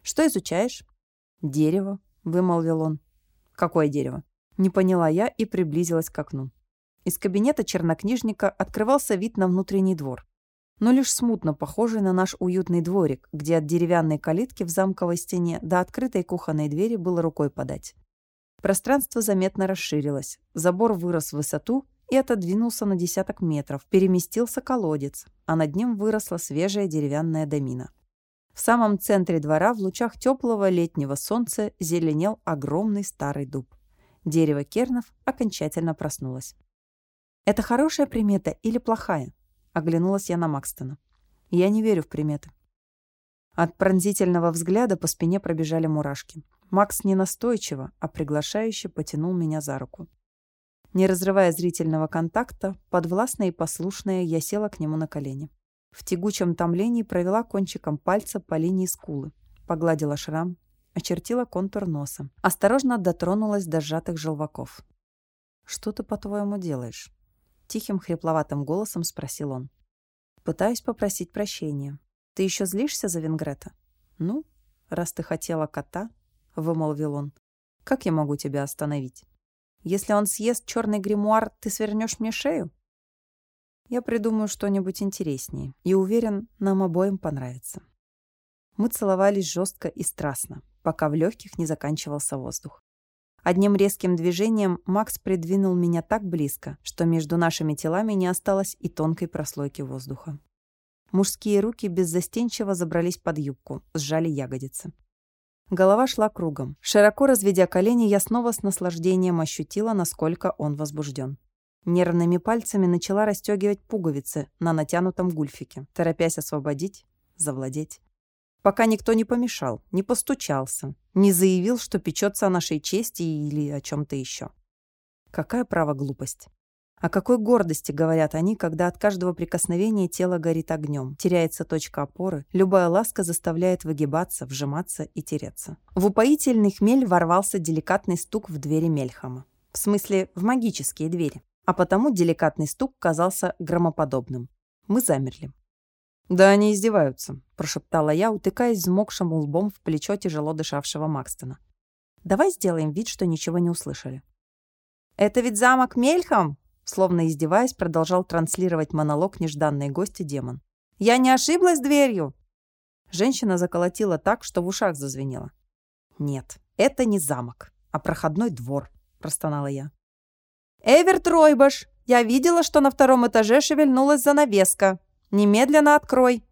«Что изучаешь?» «Дерево», — вымолвил он. «Какое дерево?» Не поняла я и приблизилась к окну. Из кабинета чернокнижника открывался вид на внутренний двор, но лишь смутно похожий на наш уютный дворик, где от деревянной калитки в замковой стене до открытой кухонной двери было рукой подать. Пространство заметно расширилось, забор вырос в высоту и отодвинулся на десяток метров, переместился колодец, а над ним выросла свежая деревянная домина. В самом центре двора в лучах теплого летнего солнца зеленел огромный старый дуб. Дерево кернов окончательно проснулось. «Это хорошая примета или плохая?» Оглянулась я на Макстона. «Я не верю в приметы». От пронзительного взгляда по спине пробежали мурашки. Макс не настойчиво, а приглашающе потянул меня за руку. Не разрывая зрительного контакта, подвластная и послушная, я села к нему на колени. В тягучем томлении провела кончиком пальца по линии скулы, погладила шрам, очертила контур носа, осторожно дотронулась до сжатых желваков. «Что ты, по-твоему, делаешь?» Тихим хрипловатым голосом спросил он. «Пытаюсь попросить прощения. Ты еще злишься за Венгрета?» «Ну, раз ты хотела кота», — вымолвил он, — «как я могу тебя остановить? Если он съест черный гримуар, ты свернешь мне шею?» «Я придумаю что-нибудь интереснее, и уверен, нам обоим понравится». Мы целовались жестко и страстно, пока в легких не заканчивался воздух. Одним резким движением Макс придвинул меня так близко, что между нашими телами не осталось и тонкой прослойки воздуха. Мужские руки беззастенчиво забрались под юбку, сжали ягодицы. Голова шла кругом. Широко разведя колени, я снова с наслаждением ощутила, насколько он возбужден. Нервными пальцами начала расстегивать пуговицы на натянутом гульфике, торопясь освободить, завладеть пока никто не помешал, не постучался, не заявил, что печется о нашей чести или о чем-то еще. Какая право глупость. О какой гордости говорят они, когда от каждого прикосновения тело горит огнем, теряется точка опоры, любая ласка заставляет выгибаться, вжиматься и тереться. В упоительный хмель ворвался деликатный стук в двери Мельхама. В смысле, в магические двери. А потому деликатный стук казался громоподобным. Мы замерли. «Да они издеваются», – прошептала я, утыкаясь взмокшим лбом в плечо тяжело дышавшего Макстона. «Давай сделаем вид, что ничего не услышали». «Это ведь замок Мельхам?» Словно издеваясь, продолжал транслировать монолог нежданной гости демон. «Я не ошиблась дверью?» Женщина заколотила так, что в ушах зазвенело. «Нет, это не замок, а проходной двор», – простонала я. «Эверт Ройбаш, я видела, что на втором этаже шевельнулась занавеска», Немедленно открой!»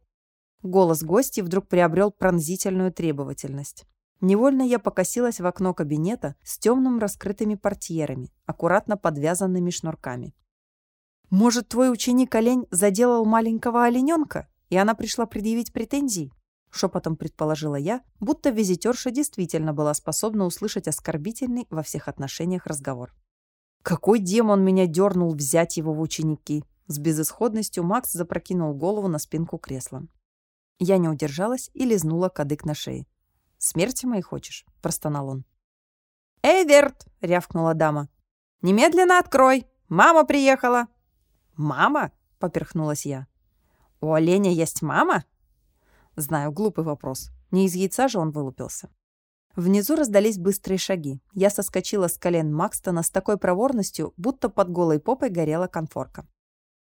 Голос гости вдруг приобрел пронзительную требовательность. Невольно я покосилась в окно кабинета с темным раскрытыми портьерами, аккуратно подвязанными шнурками. «Может, твой ученик олень заделал маленького олененка, и она пришла предъявить претензии?» Шепотом предположила я, будто визитерша действительно была способна услышать оскорбительный во всех отношениях разговор. «Какой демон меня дернул взять его в ученики?» С безысходностью Макс запрокинул голову на спинку кресла. Я не удержалась и лизнула кадык на шее. «Смерти моей хочешь?» – простонал он. «Эверт!» – рявкнула дама. «Немедленно открой! Мама приехала!» «Мама?» – поперхнулась я. «У оленя есть мама?» Знаю, глупый вопрос. Не из яйца же он вылупился. Внизу раздались быстрые шаги. Я соскочила с колен Макстона с такой проворностью, будто под голой попой горела конфорка.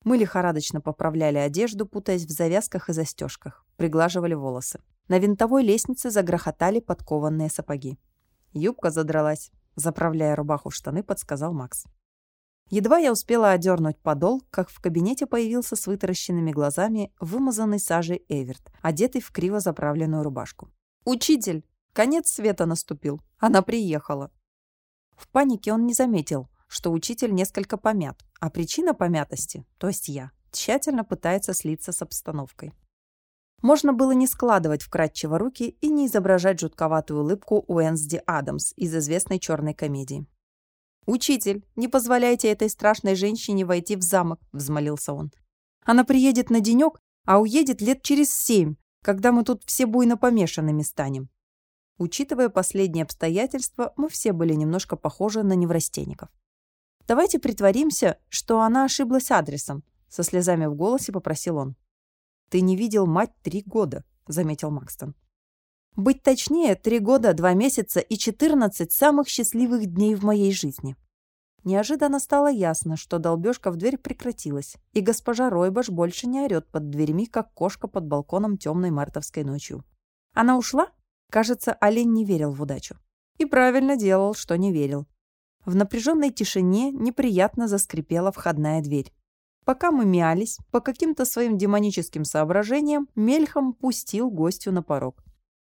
Мы лихорадочно поправляли одежду, путаясь в завязках и застежках, приглаживали волосы. На винтовой лестнице загрохотали подкованные сапоги. Юбка задралась. Заправляя рубаху в штаны, подсказал Макс. Едва я успела одернуть подол, как в кабинете появился с вытаращенными глазами вымазанный сажей Эверт, одетый в криво заправленную рубашку. «Учитель! Конец света наступил. Она приехала!» В панике он не заметил, что учитель несколько помят, а причина помятости, то есть я, тщательно пытается слиться с обстановкой. Можно было не складывать вкратчиво руки и не изображать жутковатую улыбку Уэнсди Адамс из известной черной комедии. «Учитель, не позволяйте этой страшной женщине войти в замок», — взмолился он. «Она приедет на денек, а уедет лет через семь, когда мы тут все буйно помешанными станем». Учитывая последние обстоятельства, мы все были немножко похожи на неврастенников. «Давайте притворимся, что она ошиблась адресом», — со слезами в голосе попросил он. «Ты не видел мать три года», — заметил Макстон. Быть точнее, три года, два месяца и четырнадцать самых счастливых дней в моей жизни. Неожиданно стало ясно, что долбежка в дверь прекратилась, и госпожа Ройбаш больше не орет под дверьми, как кошка под балконом темной мартовской ночью. Она ушла? Кажется, олень не верил в удачу. И правильно делал, что не верил. В напряженной тишине неприятно заскрипела входная дверь. Пока мы мялись, по каким-то своим демоническим соображениям, мельхом пустил гостю на порог.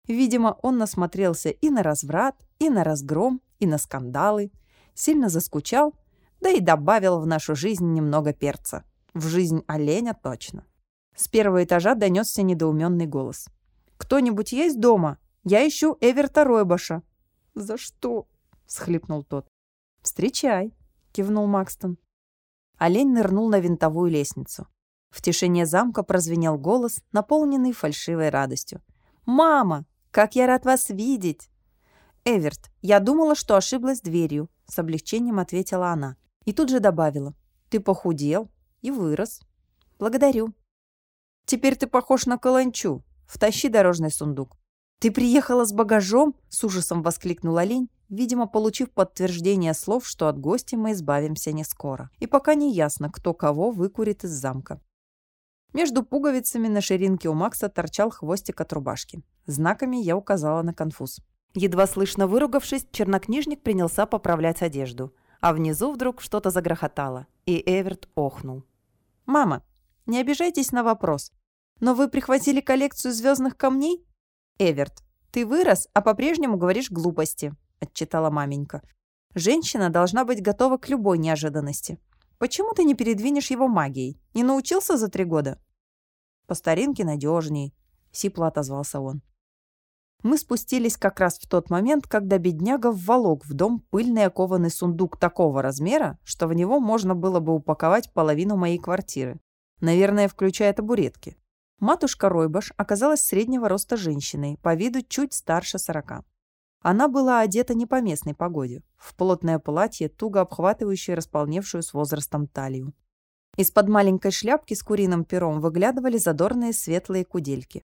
Видимо, он насмотрелся и на разврат, и на разгром, и на скандалы, сильно заскучал, да и добавил в нашу жизнь немного перца. В жизнь оленя точно. С первого этажа донесся недоуменный голос. «Кто-нибудь есть дома? Я ищу Эверта Ройбаша». «За что?» — схлипнул тот. «Встречай», — кивнул Макстон. Олень нырнул на винтовую лестницу. В тишине замка прозвенел голос, наполненный фальшивой радостью. «Мама! Как я рад вас видеть!» «Эверт, я думала, что ошиблась дверью», — с облегчением ответила она. И тут же добавила. «Ты похудел и вырос. Благодарю». «Теперь ты похож на каланчу. Втащи дорожный сундук». «Ты приехала с багажом?» — с ужасом воскликнул олень, видимо, получив подтверждение слов, что от гостя мы избавимся не скоро. И пока не ясно, кто кого выкурит из замка. Между пуговицами на ширинке у Макса торчал хвостик от рубашки. Знаками я указала на конфуз. Едва слышно выругавшись, чернокнижник принялся поправлять одежду. А внизу вдруг что-то загрохотало, и Эверт охнул. «Мама, не обижайтесь на вопрос, но вы прихватили коллекцию звездных камней?» «Эверт, ты вырос, а по-прежнему говоришь глупости», — отчитала маменька. «Женщина должна быть готова к любой неожиданности. Почему ты не передвинешь его магией? Не научился за три года?» «По старинке надежней», — сипло отозвался он. Мы спустились как раз в тот момент, когда бедняга вволок в дом пыльный окованный сундук такого размера, что в него можно было бы упаковать половину моей квартиры. Наверное, включая табуретки. Матушка Ройбаш оказалась среднего роста женщиной, по виду чуть старше сорока. Она была одета не по местной погоде, в плотное платье, туго обхватывающее располневшую с возрастом талию. Из-под маленькой шляпки с куриным пером выглядывали задорные светлые кудельки.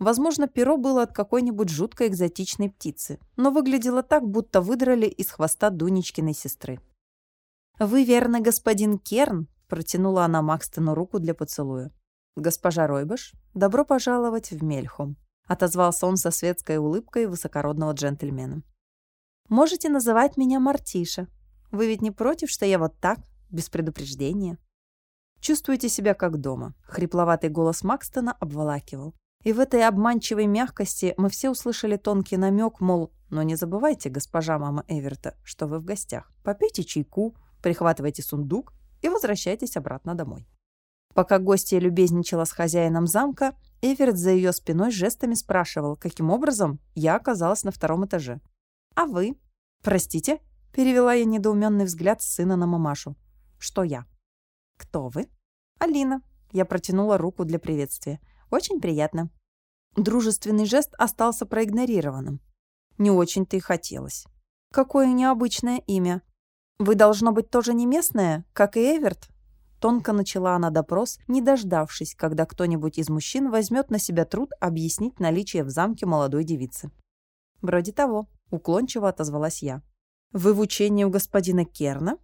Возможно, перо было от какой-нибудь жутко экзотичной птицы, но выглядело так, будто выдрали из хвоста Дунечкиной сестры. «Вы, верно, господин Керн?» – протянула она Макстону руку для поцелуя. «Госпожа Ройбаш, добро пожаловать в Мельхом», — отозвался он со светской улыбкой высокородного джентльмена. «Можете называть меня Мартиша. Вы ведь не против, что я вот так, без предупреждения?» «Чувствуете себя как дома», — хрипловатый голос Макстона обволакивал. И в этой обманчивой мягкости мы все услышали тонкий намек, мол, но не забывайте, госпожа мама Эверта, что вы в гостях. Попейте чайку, прихватывайте сундук и возвращайтесь обратно домой. Пока гостья любезничала с хозяином замка, Эверт за ее спиной жестами спрашивал, каким образом я оказалась на втором этаже. «А вы?» «Простите?» – перевела я недоуменный взгляд сына на мамашу. «Что я?» «Кто вы?» «Алина». Я протянула руку для приветствия. «Очень приятно». Дружественный жест остался проигнорированным. Не очень-то и хотелось. «Какое необычное имя. Вы, должно быть, тоже не местная, как и Эверт?» Тонко начала она допрос, не дождавшись, когда кто-нибудь из мужчин возьмет на себя труд объяснить наличие в замке молодой девицы. «Вроде того», — уклончиво отозвалась я. «Вы в учении у господина Керна?»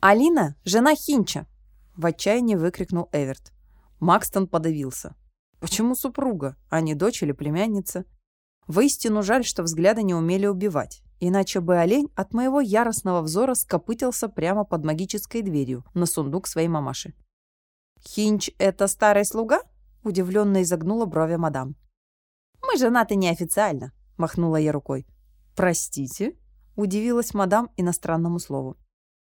«Алина — жена Хинча!» — в отчаянии выкрикнул Эверт. Макстон подавился. «Почему супруга, а не дочь или племянница?» Воистину жаль, что взгляды не умели убивать. Иначе бы олень от моего яростного взора скопытился прямо под магической дверью на сундук своей мамаши. «Хинч — это старый слуга?» — удивленно изогнула брови мадам. «Мы женаты неофициально», — махнула я рукой. «Простите?» — удивилась мадам иностранному слову.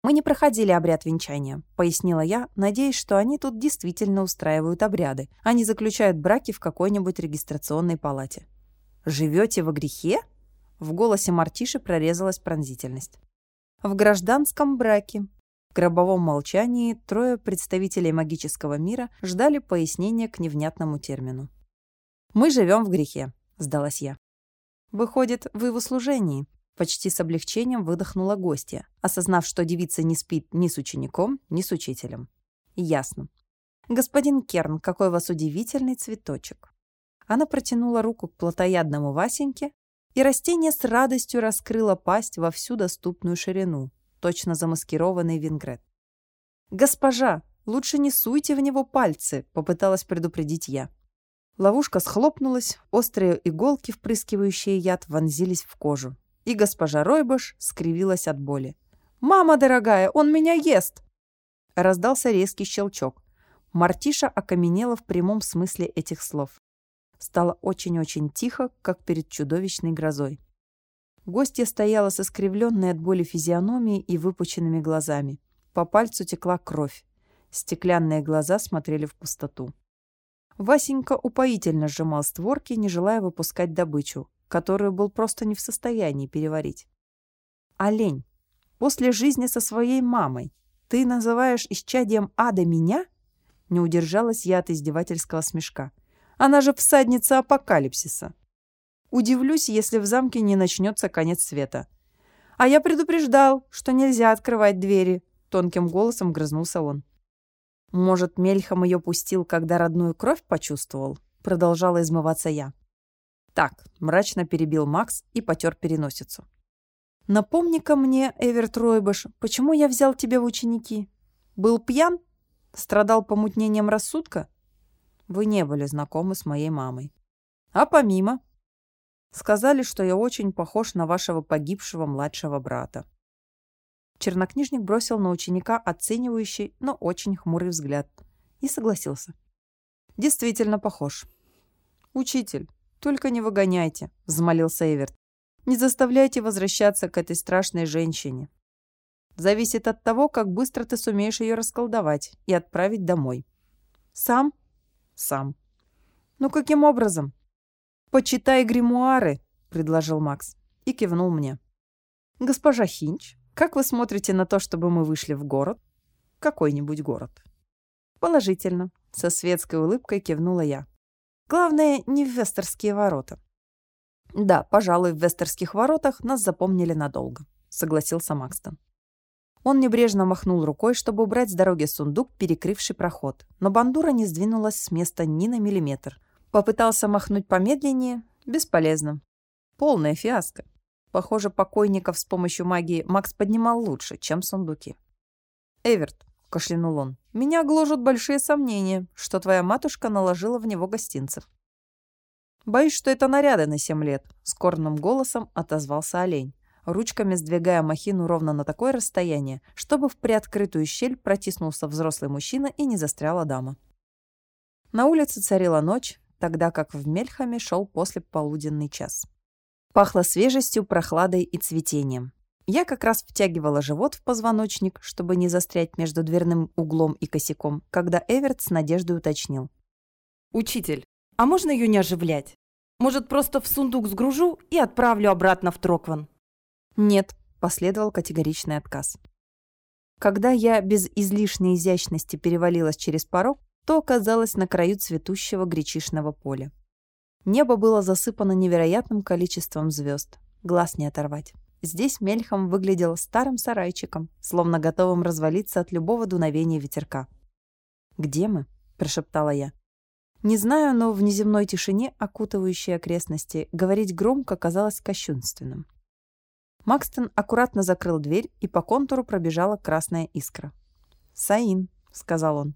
«Мы не проходили обряд венчания», — пояснила я, надеясь, что они тут действительно устраивают обряды, а не заключают браки в какой-нибудь регистрационной палате. «Живете во грехе?» В голосе Мартиши прорезалась пронзительность. В гражданском браке. В гробовом молчании трое представителей магического мира ждали пояснения к невнятному термину. «Мы живем в грехе», — сдалась я. «Выходит, вы в услужении», — почти с облегчением выдохнула гостья, осознав, что девица не спит ни с учеником, ни с учителем. «Ясно. Господин Керн, какой у вас удивительный цветочек». Она протянула руку к плотоядному Васеньке, и растение с радостью раскрыло пасть во всю доступную ширину, точно замаскированный вингрет. «Госпожа, лучше не суйте в него пальцы», — попыталась предупредить я. Ловушка схлопнулась, острые иголки, впрыскивающие яд, вонзились в кожу. И госпожа Ройбаш скривилась от боли. «Мама дорогая, он меня ест!» Раздался резкий щелчок. Мартиша окаменела в прямом смысле этих слов. Стало очень-очень тихо, как перед чудовищной грозой. Гостья стояла со искривленной от боли физиономией и выпученными глазами. По пальцу текла кровь. Стеклянные глаза смотрели в пустоту. Васенька упоительно сжимал створки, не желая выпускать добычу, которую был просто не в состоянии переварить. «Олень, после жизни со своей мамой ты называешь исчадием ада меня?» Не удержалась я от издевательского смешка. Она же всадница апокалипсиса. Удивлюсь, если в замке не начнется конец света. А я предупреждал, что нельзя открывать двери, тонким голосом грызнулся он. Может, мельхом ее пустил, когда родную кровь почувствовал? Продолжала измываться я. Так, мрачно перебил Макс и потер переносицу. Напомни-ка мне, Эверт Ройбаш, почему я взял тебя в ученики? Был пьян? Страдал помутнением рассудка? Вы не были знакомы с моей мамой. А помимо? Сказали, что я очень похож на вашего погибшего младшего брата. Чернокнижник бросил на ученика оценивающий, но очень хмурый взгляд и согласился. Действительно похож. Учитель, только не выгоняйте, взмолился Эверт. Не заставляйте возвращаться к этой страшной женщине. Зависит от того, как быстро ты сумеешь ее расколдовать и отправить домой. Сам сам. «Ну каким образом?» «Почитай гримуары», — предложил Макс и кивнул мне. «Госпожа Хинч, как вы смотрите на то, чтобы мы вышли в город? Какой-нибудь город?» «Положительно», — со светской улыбкой кивнула я. «Главное, не в Вестерские ворота». «Да, пожалуй, в Вестерских воротах нас запомнили надолго», — согласился Макстон. Он небрежно махнул рукой, чтобы убрать с дороги сундук, перекрывший проход. Но бандура не сдвинулась с места ни на миллиметр. Попытался махнуть помедленнее. Бесполезно. Полная фиаско. Похоже, покойников с помощью магии Макс поднимал лучше, чем сундуки. «Эверт», — кашлянул он, — «меня гложут большие сомнения, что твоя матушка наложила в него гостинцев». «Боюсь, что это наряды на семь лет», — скорбным голосом отозвался олень ручками сдвигая махину ровно на такое расстояние, чтобы в приоткрытую щель протиснулся взрослый мужчина и не застряла дама. На улице царила ночь, тогда как в Мельхаме шел после полуденный час. Пахло свежестью, прохладой и цветением. Я как раз втягивала живот в позвоночник, чтобы не застрять между дверным углом и косяком, когда Эверт с надеждой уточнил. «Учитель, а можно ее не оживлять? Может, просто в сундук сгружу и отправлю обратно в Трокван?» «Нет», — последовал категоричный отказ. Когда я без излишней изящности перевалилась через порог, то оказалась на краю цветущего гречишного поля. Небо было засыпано невероятным количеством звезд. Глаз не оторвать. Здесь Мельхам выглядел старым сарайчиком, словно готовым развалиться от любого дуновения ветерка. «Где мы?» – прошептала я. Не знаю, но в неземной тишине, окутывающей окрестности, говорить громко казалось кощунственным. Макстон аккуратно закрыл дверь, и по контуру пробежала красная искра. «Саин», — сказал он.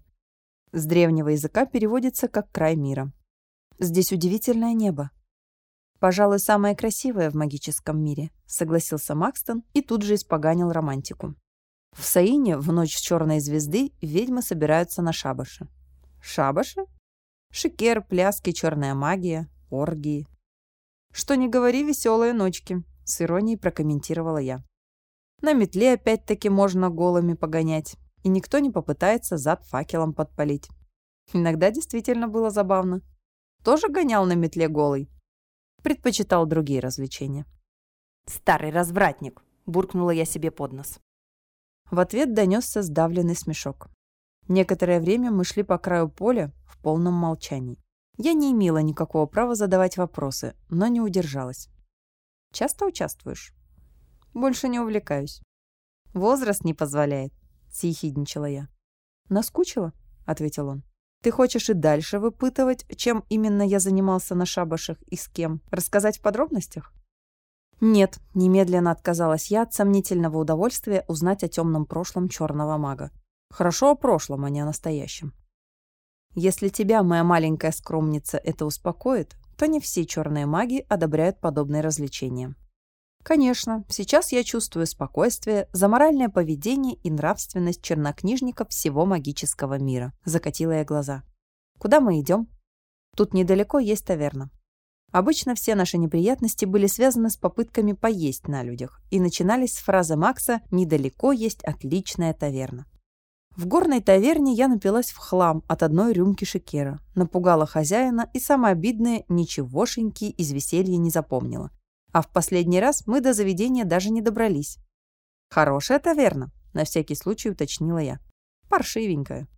С древнего языка переводится как «край мира». Здесь удивительное небо. «Пожалуй, самое красивое в магическом мире», — согласился Макстон и тут же испоганил романтику. В Саине в ночь черной звезды ведьмы собираются на шабаше. Шабаше? Шикер, пляски, черная магия, оргии. Что не говори, веселые ночки, с иронией прокомментировала я. На метле опять-таки можно голыми погонять, и никто не попытается зад факелом подпалить. Иногда действительно было забавно. Тоже гонял на метле голый, предпочитал другие развлечения. «Старый развратник!» – буркнула я себе под нос. В ответ донесся сдавленный смешок. Некоторое время мы шли по краю поля в полном молчании. Я не имела никакого права задавать вопросы, но не удержалась. «Часто участвуешь?» «Больше не увлекаюсь». «Возраст не позволяет», — съехидничала я. «Наскучила?» — ответил он. Ты хочешь и дальше выпытывать, чем именно я занимался на шабашах и с кем? Рассказать в подробностях? Нет, немедленно отказалась я от сомнительного удовольствия узнать о темном прошлом черного мага. Хорошо о прошлом, а не о настоящем. Если тебя, моя маленькая скромница, это успокоит, то не все черные маги одобряют подобные развлечения. Конечно, сейчас я чувствую спокойствие за моральное поведение и нравственность чернокнижников всего магического мира. Закатила я глаза. Куда мы идем? Тут недалеко есть таверна. Обычно все наши неприятности были связаны с попытками поесть на людях и начинались с фразы Макса «Недалеко есть отличная таверна». В горной таверне я напилась в хлам от одной рюмки шекера, напугала хозяина и, самое обидное, ничегошеньки из веселья не запомнила. А в последний раз мы до заведения даже не добрались. Хорошая таверна, на всякий случай уточнила я. Паршивенькая.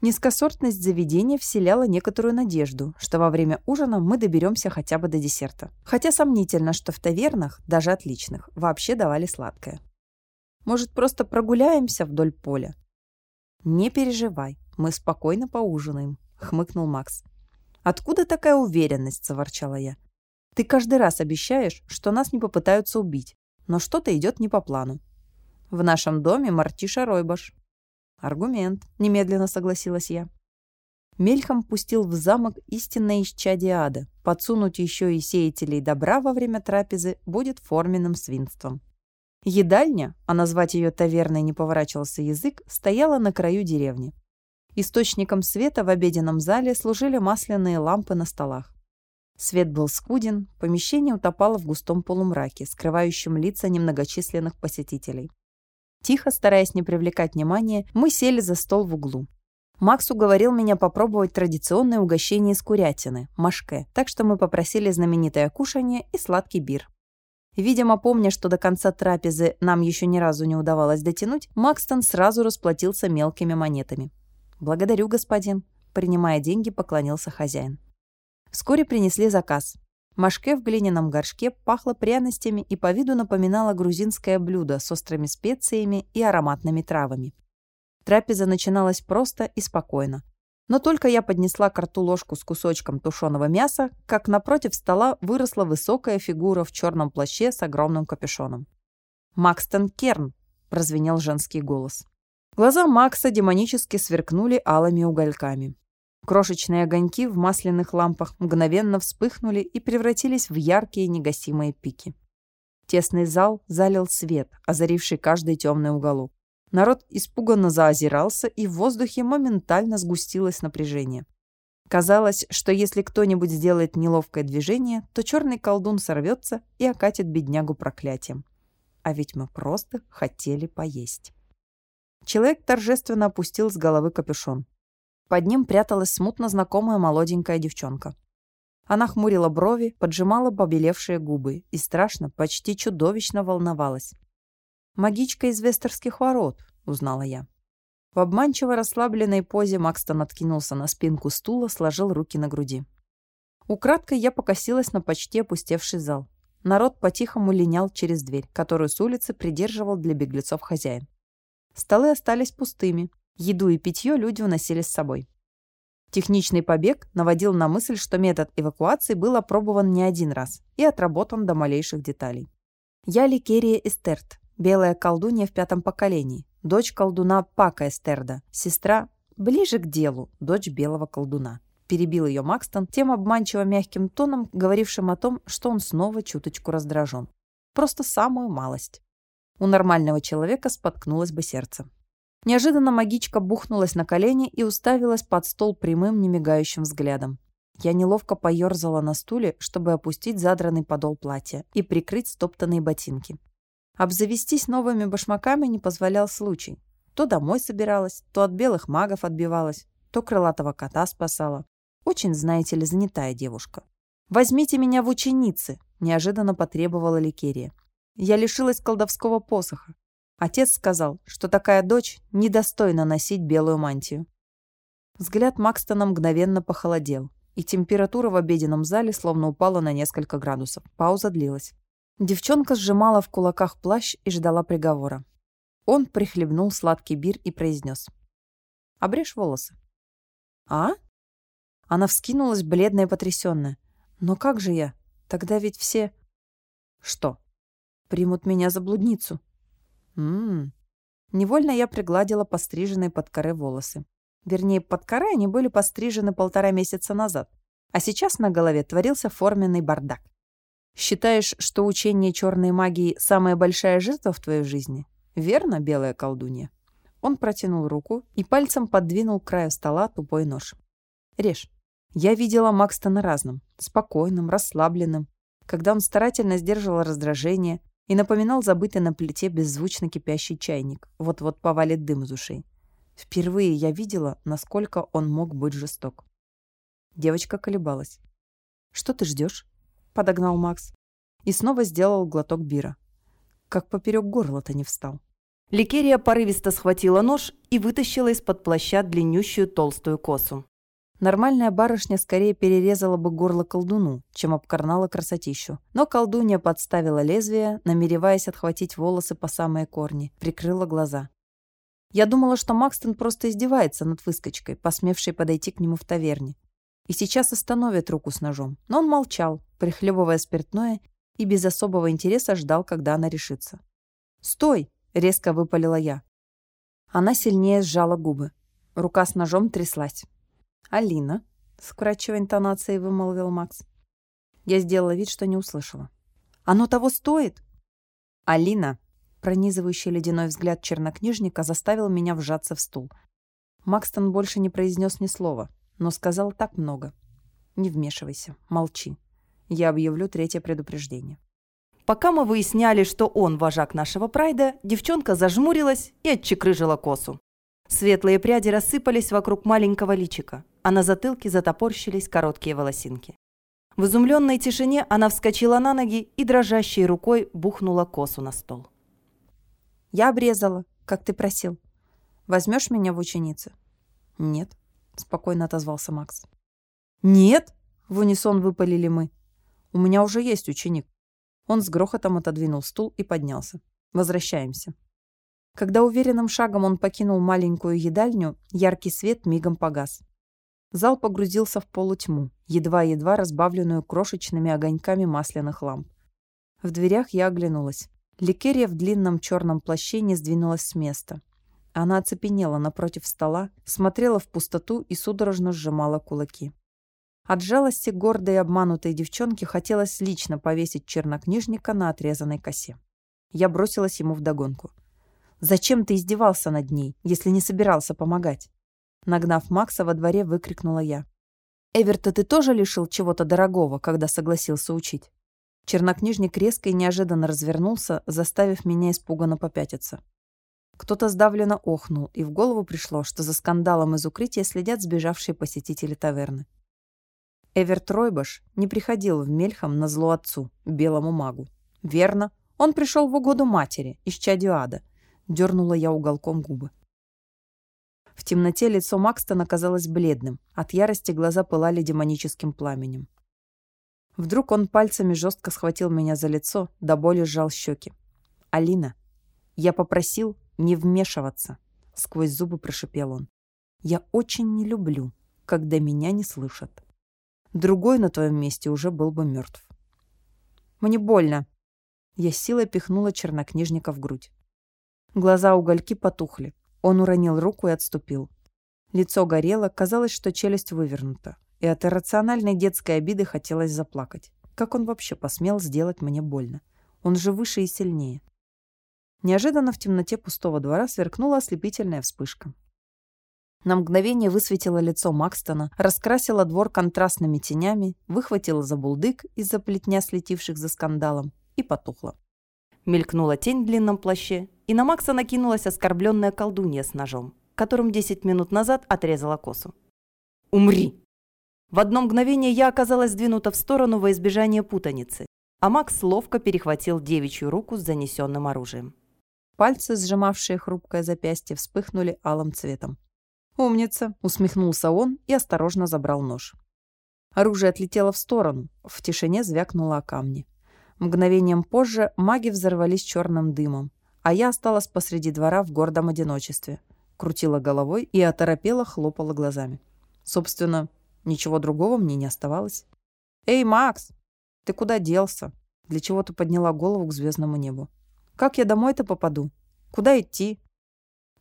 Низкосортность заведения вселяла некоторую надежду, что во время ужина мы доберемся хотя бы до десерта. Хотя сомнительно, что в тавернах, даже отличных, вообще давали сладкое. Может, просто прогуляемся вдоль поля? Не переживай, мы спокойно поужинаем, хмыкнул Макс. Откуда такая уверенность, заворчала я. Ты каждый раз обещаешь, что нас не попытаются убить, но что-то идет не по плану. В нашем доме Мартиша Ройбаш. Аргумент, немедленно согласилась я. Мельхам пустил в замок истинное исчадие ада. Подсунуть еще и сеятелей добра во время трапезы будет форменным свинством. Едальня, а назвать ее таверной не поворачивался язык, стояла на краю деревни. Источником света в обеденном зале служили масляные лампы на столах. Свет был скуден, помещение утопало в густом полумраке, скрывающем лица немногочисленных посетителей. Тихо, стараясь не привлекать внимания, мы сели за стол в углу. Макс уговорил меня попробовать традиционное угощение из курятины – машке, так что мы попросили знаменитое кушанье и сладкий бир. Видимо, помня, что до конца трапезы нам еще ни разу не удавалось дотянуть, Макстон сразу расплатился мелкими монетами. «Благодарю, господин», – принимая деньги, поклонился хозяин. Вскоре принесли заказ. Машке в глиняном горшке пахло пряностями и по виду напоминало грузинское блюдо с острыми специями и ароматными травами. Трапеза начиналась просто и спокойно. Но только я поднесла к рту ложку с кусочком тушеного мяса, как напротив стола выросла высокая фигура в черном плаще с огромным капюшоном. «Макстон Керн!» – прозвенел женский голос. Глаза Макса демонически сверкнули алыми угольками. Крошечные огоньки в масляных лампах мгновенно вспыхнули и превратились в яркие негасимые пики. Тесный зал залил свет, озаривший каждый темный уголок. Народ испуганно заозирался, и в воздухе моментально сгустилось напряжение. Казалось, что если кто-нибудь сделает неловкое движение, то черный колдун сорвется и окатит беднягу проклятием. А ведь мы просто хотели поесть. Человек торжественно опустил с головы капюшон. Под ним пряталась смутно знакомая молоденькая девчонка. Она хмурила брови, поджимала побелевшие губы и страшно, почти чудовищно волновалась. «Магичка из Вестерских ворот», — узнала я. В обманчиво расслабленной позе Макстон откинулся на спинку стула, сложил руки на груди. Украдкой я покосилась на почти опустевший зал. Народ по-тихому линял через дверь, которую с улицы придерживал для беглецов хозяин. Столы остались пустыми. Еду и питье люди уносили с собой. Техничный побег наводил на мысль, что метод эвакуации был опробован не один раз и отработан до малейших деталей. Я Ликерия Эстерт, белая колдунья в пятом поколении, дочь колдуна Пака Эстерда, сестра, ближе к делу, дочь белого колдуна. Перебил ее Макстон тем обманчиво мягким тоном, говорившим о том, что он снова чуточку раздражен. Просто самую малость. У нормального человека споткнулось бы сердце. Неожиданно магичка бухнулась на колени и уставилась под стол прямым, немигающим взглядом. Я неловко поерзала на стуле, чтобы опустить задранный подол платья и прикрыть стоптанные ботинки. Обзавестись новыми башмаками не позволял случай. То домой собиралась, то от белых магов отбивалась, то крылатого кота спасала. Очень, знаете ли, занятая девушка. «Возьмите меня в ученицы!» – неожиданно потребовала Ликерия. Я лишилась колдовского посоха. Отец сказал, что такая дочь недостойна носить белую мантию. Взгляд Макстона мгновенно похолодел, и температура в обеденном зале словно упала на несколько градусов. Пауза длилась. Девчонка сжимала в кулаках плащ и ждала приговора. Он прихлебнул сладкий бир и произнес. «Обрежь волосы». «А?» Она вскинулась, бледная и потрясенная. «Но как же я? Тогда ведь все...» «Что? Примут меня за блудницу?» «М-м-м». Невольно я пригладила постриженные под коры волосы. Вернее, под коры они были пострижены полтора месяца назад. А сейчас на голове творился форменный бардак. Считаешь, что учение черной магии – самая большая жертва в твоей жизни? Верно, белая колдунья?» Он протянул руку и пальцем подвинул к краю стола тупой нож. «Режь. Я видела Макстона разным, спокойным, расслабленным, когда он старательно сдерживал раздражение и напоминал забытый на плите беззвучно кипящий чайник, вот-вот повалит дым из ушей. Впервые я видела, насколько он мог быть жесток. Девочка колебалась. «Что ты ждешь?» Подогнал Макс. И снова сделал глоток бира. Как поперек горла-то не встал. Ликерия порывисто схватила нож и вытащила из-под плаща длиннющую толстую косу. Нормальная барышня скорее перерезала бы горло колдуну, чем обкорнала красотищу. Но колдунья подставила лезвие, намереваясь отхватить волосы по самые корни, прикрыла глаза. Я думала, что Макстон просто издевается над выскочкой, посмевшей подойти к нему в таверне и сейчас остановит руку с ножом. Но он молчал, прихлебывая спиртное, и без особого интереса ждал, когда она решится. «Стой!» — резко выпалила я. Она сильнее сжала губы. Рука с ножом тряслась. «Алина», — с вкрадчивой интонацией вымолвил Макс. Я сделала вид, что не услышала. «Оно того стоит?» «Алина», — пронизывающий ледяной взгляд чернокнижника заставил меня вжаться в стул. Макстон больше не произнес ни слова, но сказал так много. Не вмешивайся, молчи. Я объявлю третье предупреждение. Пока мы выясняли, что он вожак нашего прайда, девчонка зажмурилась и отчекрыжила косу. Светлые пряди рассыпались вокруг маленького личика, а на затылке затопорщились короткие волосинки. В изумленной тишине она вскочила на ноги и дрожащей рукой бухнула косу на стол. «Я обрезала, как ты просил. Возьмешь меня в ученицы?» «Нет», — спокойно отозвался Макс. «Нет!» — в унисон выпалили мы. «У меня уже есть ученик». Он с грохотом отодвинул стул и поднялся. «Возвращаемся». Когда уверенным шагом он покинул маленькую едальню, яркий свет мигом погас. Зал погрузился в полутьму, едва-едва разбавленную крошечными огоньками масляных ламп. В дверях я оглянулась. Ликерия в длинном черном плаще не сдвинулась с места. Она оцепенела напротив стола, смотрела в пустоту и судорожно сжимала кулаки. От жалости гордой и обманутой девчонки хотелось лично повесить чернокнижника на отрезанной косе. Я бросилась ему вдогонку. «Зачем ты издевался над ней, если не собирался помогать?» Нагнав Макса во дворе, выкрикнула я. Эверта ты тоже лишил чего-то дорогого, когда согласился учить?» Чернокнижник резко и неожиданно развернулся, заставив меня испуганно попятиться. Кто-то сдавленно охнул, и в голову пришло, что за скандалом из укрытия следят сбежавшие посетители таверны. Эверт Ройбаш не приходил в Мельхам на зло отцу, белому магу. Верно, он пришел в угоду матери, из Чадиада. Дернула я уголком губы. В темноте лицо Макстона казалось бледным, от ярости глаза пылали демоническим пламенем. Вдруг он пальцами жестко схватил меня за лицо, до боли сжал щеки. «Алина, я попросил не вмешиваться», — сквозь зубы прошипел он. «Я очень не люблю, когда меня не слышат». Другой на твоем месте уже был бы мертв. Мне больно. Я силой пихнула чернокнижника в грудь. Глаза угольки потухли. Он уронил руку и отступил. Лицо горело, казалось, что челюсть вывернута. И от иррациональной детской обиды хотелось заплакать. Как он вообще посмел сделать мне больно? Он же выше и сильнее. Неожиданно в темноте пустого двора сверкнула ослепительная вспышка. На мгновение высветила лицо Макстона, раскрасила двор контрастными тенями, выхватила за булдык из-за плетня слетивших за скандалом и потухла. Мелькнула тень в длинном плаще, и на Макса накинулась оскорбленная колдунья с ножом, которым 10 минут назад отрезала косу. «Умри!» В одно мгновение я оказалась сдвинута в сторону во избежание путаницы, а Макс ловко перехватил девичью руку с занесенным оружием. Пальцы, сжимавшие хрупкое запястье, вспыхнули алым цветом. «Умница!» — усмехнулся он и осторожно забрал нож. Оружие отлетело в сторону, в тишине звякнуло о камни. Мгновением позже маги взорвались черным дымом, а я осталась посреди двора в гордом одиночестве. Крутила головой и оторопела хлопала глазами. Собственно, ничего другого мне не оставалось. «Эй, Макс! Ты куда делся?» Для чего ты подняла голову к звездному небу. «Как я домой-то попаду? Куда идти?»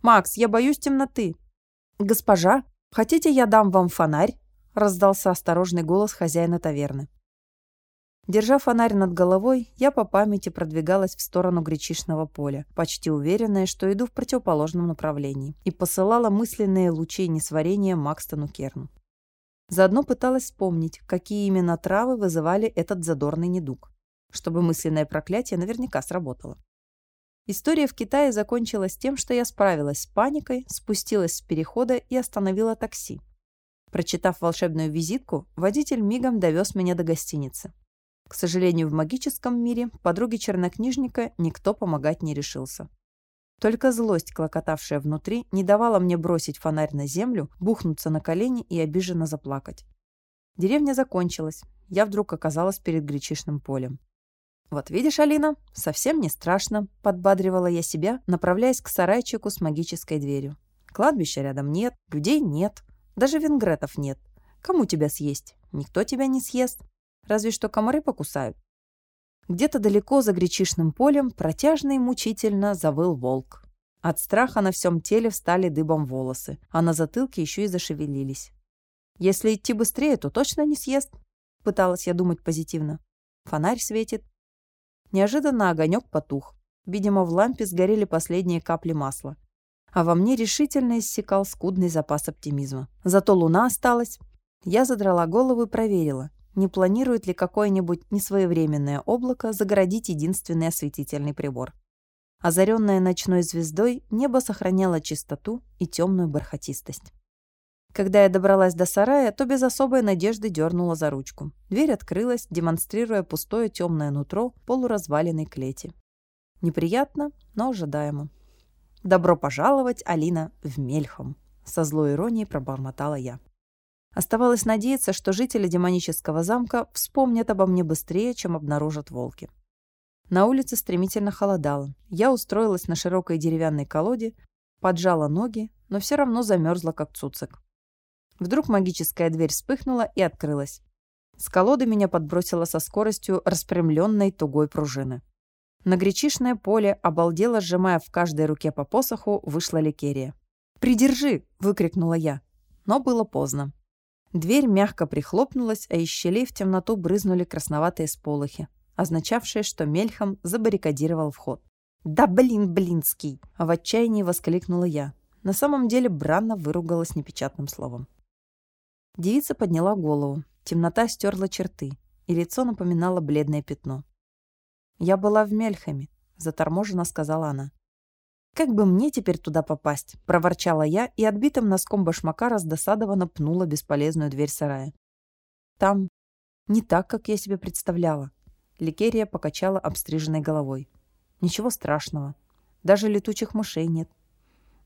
«Макс, я боюсь темноты. «Госпожа, хотите, я дам вам фонарь?» — раздался осторожный голос хозяина таверны. Держа фонарь над головой, я по памяти продвигалась в сторону гречишного поля, почти уверенная, что иду в противоположном направлении, и посылала мысленные лучи несварения Макстону Керну. Заодно пыталась вспомнить, какие именно травы вызывали этот задорный недуг, чтобы мысленное проклятие наверняка сработало. История в Китае закончилась тем, что я справилась с паникой, спустилась с перехода и остановила такси. Прочитав волшебную визитку, водитель мигом довез меня до гостиницы. К сожалению, в магическом мире подруге чернокнижника никто помогать не решился. Только злость, клокотавшая внутри, не давала мне бросить фонарь на землю, бухнуться на колени и обиженно заплакать. Деревня закончилась. Я вдруг оказалась перед гречишным полем. «Вот видишь, Алина, совсем не страшно», — подбадривала я себя, направляясь к сарайчику с магической дверью. «Кладбища рядом нет, людей нет, даже венгретов нет. Кому тебя съесть? Никто тебя не съест. Разве что комары покусают». Где-то далеко за гречишным полем протяжно и мучительно завыл волк. От страха на всем теле встали дыбом волосы, а на затылке еще и зашевелились. «Если идти быстрее, то точно не съест», — пыталась я думать позитивно. Фонарь светит, Неожиданно огонек потух. Видимо, в лампе сгорели последние капли масла. А во мне решительно иссякал скудный запас оптимизма. Зато луна осталась. Я задрала голову и проверила, не планирует ли какое-нибудь несвоевременное облако загородить единственный осветительный прибор. Озаренное ночной звездой, небо сохраняло чистоту и темную бархатистость. Когда я добралась до сарая, то без особой надежды дернула за ручку. Дверь открылась, демонстрируя пустое темное нутро полуразваленной клети. Неприятно, но ожидаемо. «Добро пожаловать, Алина, в Мельхом!» Со злой иронией пробормотала я. Оставалось надеяться, что жители демонического замка вспомнят обо мне быстрее, чем обнаружат волки. На улице стремительно холодало. Я устроилась на широкой деревянной колоде, поджала ноги, но все равно замерзла, как цуцик. Вдруг магическая дверь вспыхнула и открылась. С колоды меня подбросило со скоростью распрямленной тугой пружины. На гречишное поле, обалдело сжимая в каждой руке по посоху, вышла Ликерия. «Придержи!» – выкрикнула я. Но было поздно. Дверь мягко прихлопнулась, а из щелей в темноту брызнули красноватые сполохи, означавшие, что Мельхам забаррикадировал вход. «Да блин, блинский!» – в отчаянии воскликнула я. На самом деле Бранна выругалась непечатным словом. Девица подняла голову. Темнота стерла черты, и лицо напоминало бледное пятно. «Я была в Мельхаме», — заторможенно сказала она. «Как бы мне теперь туда попасть?» – проворчала я и отбитым носком башмака раздосадованно пнула бесполезную дверь сарая. «Там не так, как я себе представляла». Ликерия покачала обстриженной головой. «Ничего страшного. Даже летучих мышей нет.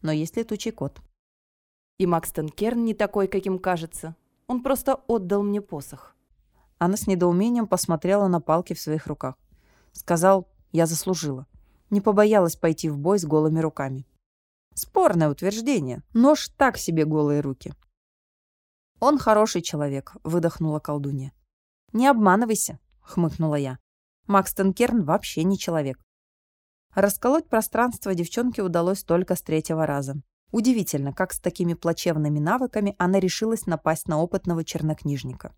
Но есть летучий кот». «И Макстон Керн не такой, каким кажется. Он просто отдал мне посох». Она с недоумением посмотрела на палки в своих руках. Сказал, я заслужила не побоялась пойти в бой с голыми руками. Спорное утверждение. Нож так себе голые руки. «Он хороший человек», — выдохнула колдунья. «Не обманывайся», — хмыкнула я. Макс Тенкерн вообще не человек. Расколоть пространство девчонке удалось только с третьего раза. Удивительно, как с такими плачевными навыками она решилась напасть на опытного чернокнижника.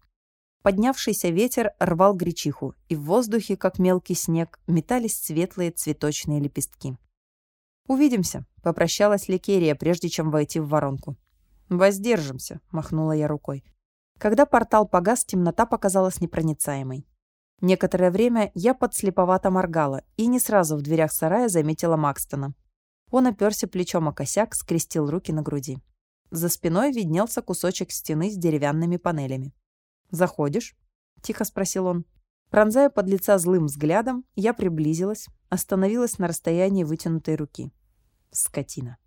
Поднявшийся ветер рвал гречиху, и в воздухе, как мелкий снег, метались светлые цветочные лепестки. «Увидимся», — попрощалась Ликерия, прежде чем войти в воронку. «Воздержимся», — махнула я рукой. Когда портал погас, темнота показалась непроницаемой. Некоторое время я подслеповато моргала и не сразу в дверях сарая заметила Макстона. Он оперся плечом о косяк, скрестил руки на груди. За спиной виднелся кусочек стены с деревянными панелями. «Заходишь?» — тихо спросил он. Пронзая под лица злым взглядом, я приблизилась, остановилась на расстоянии вытянутой руки. Скотина.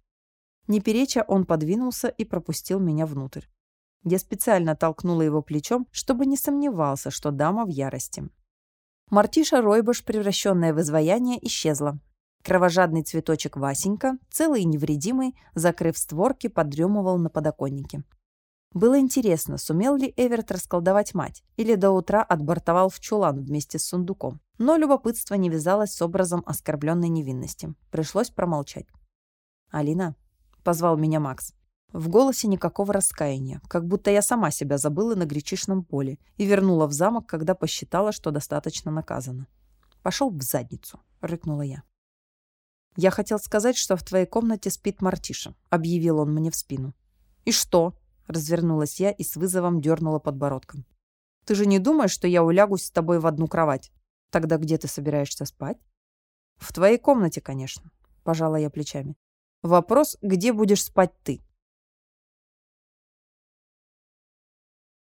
Не переча, он подвинулся и пропустил меня внутрь. Я специально толкнула его плечом, чтобы не сомневался, что дама в ярости. Мартиша Ройбаш, превращенная в изваяние, исчезла. Кровожадный цветочек Васенька, целый и невредимый, закрыв створки, подремывал на подоконнике. Было интересно, сумел ли Эверт расколдовать мать, или до утра отбортовал в чулан вместе с сундуком. Но любопытство не вязалось с образом оскорбленной невинности. Пришлось промолчать. «Алина», — позвал меня Макс. В голосе никакого раскаяния, как будто я сама себя забыла на гречишном поле и вернула в замок, когда посчитала, что достаточно наказана. «Пошел в задницу», — рыкнула я. «Я хотел сказать, что в твоей комнате спит Мартиша», — объявил он мне в спину. «И что?» Развернулась я и с вызовом дернула подбородком. «Ты же не думаешь, что я улягусь с тобой в одну кровать? Тогда где ты собираешься спать?» «В твоей комнате, конечно», — пожала я плечами. «Вопрос, где будешь спать ты?»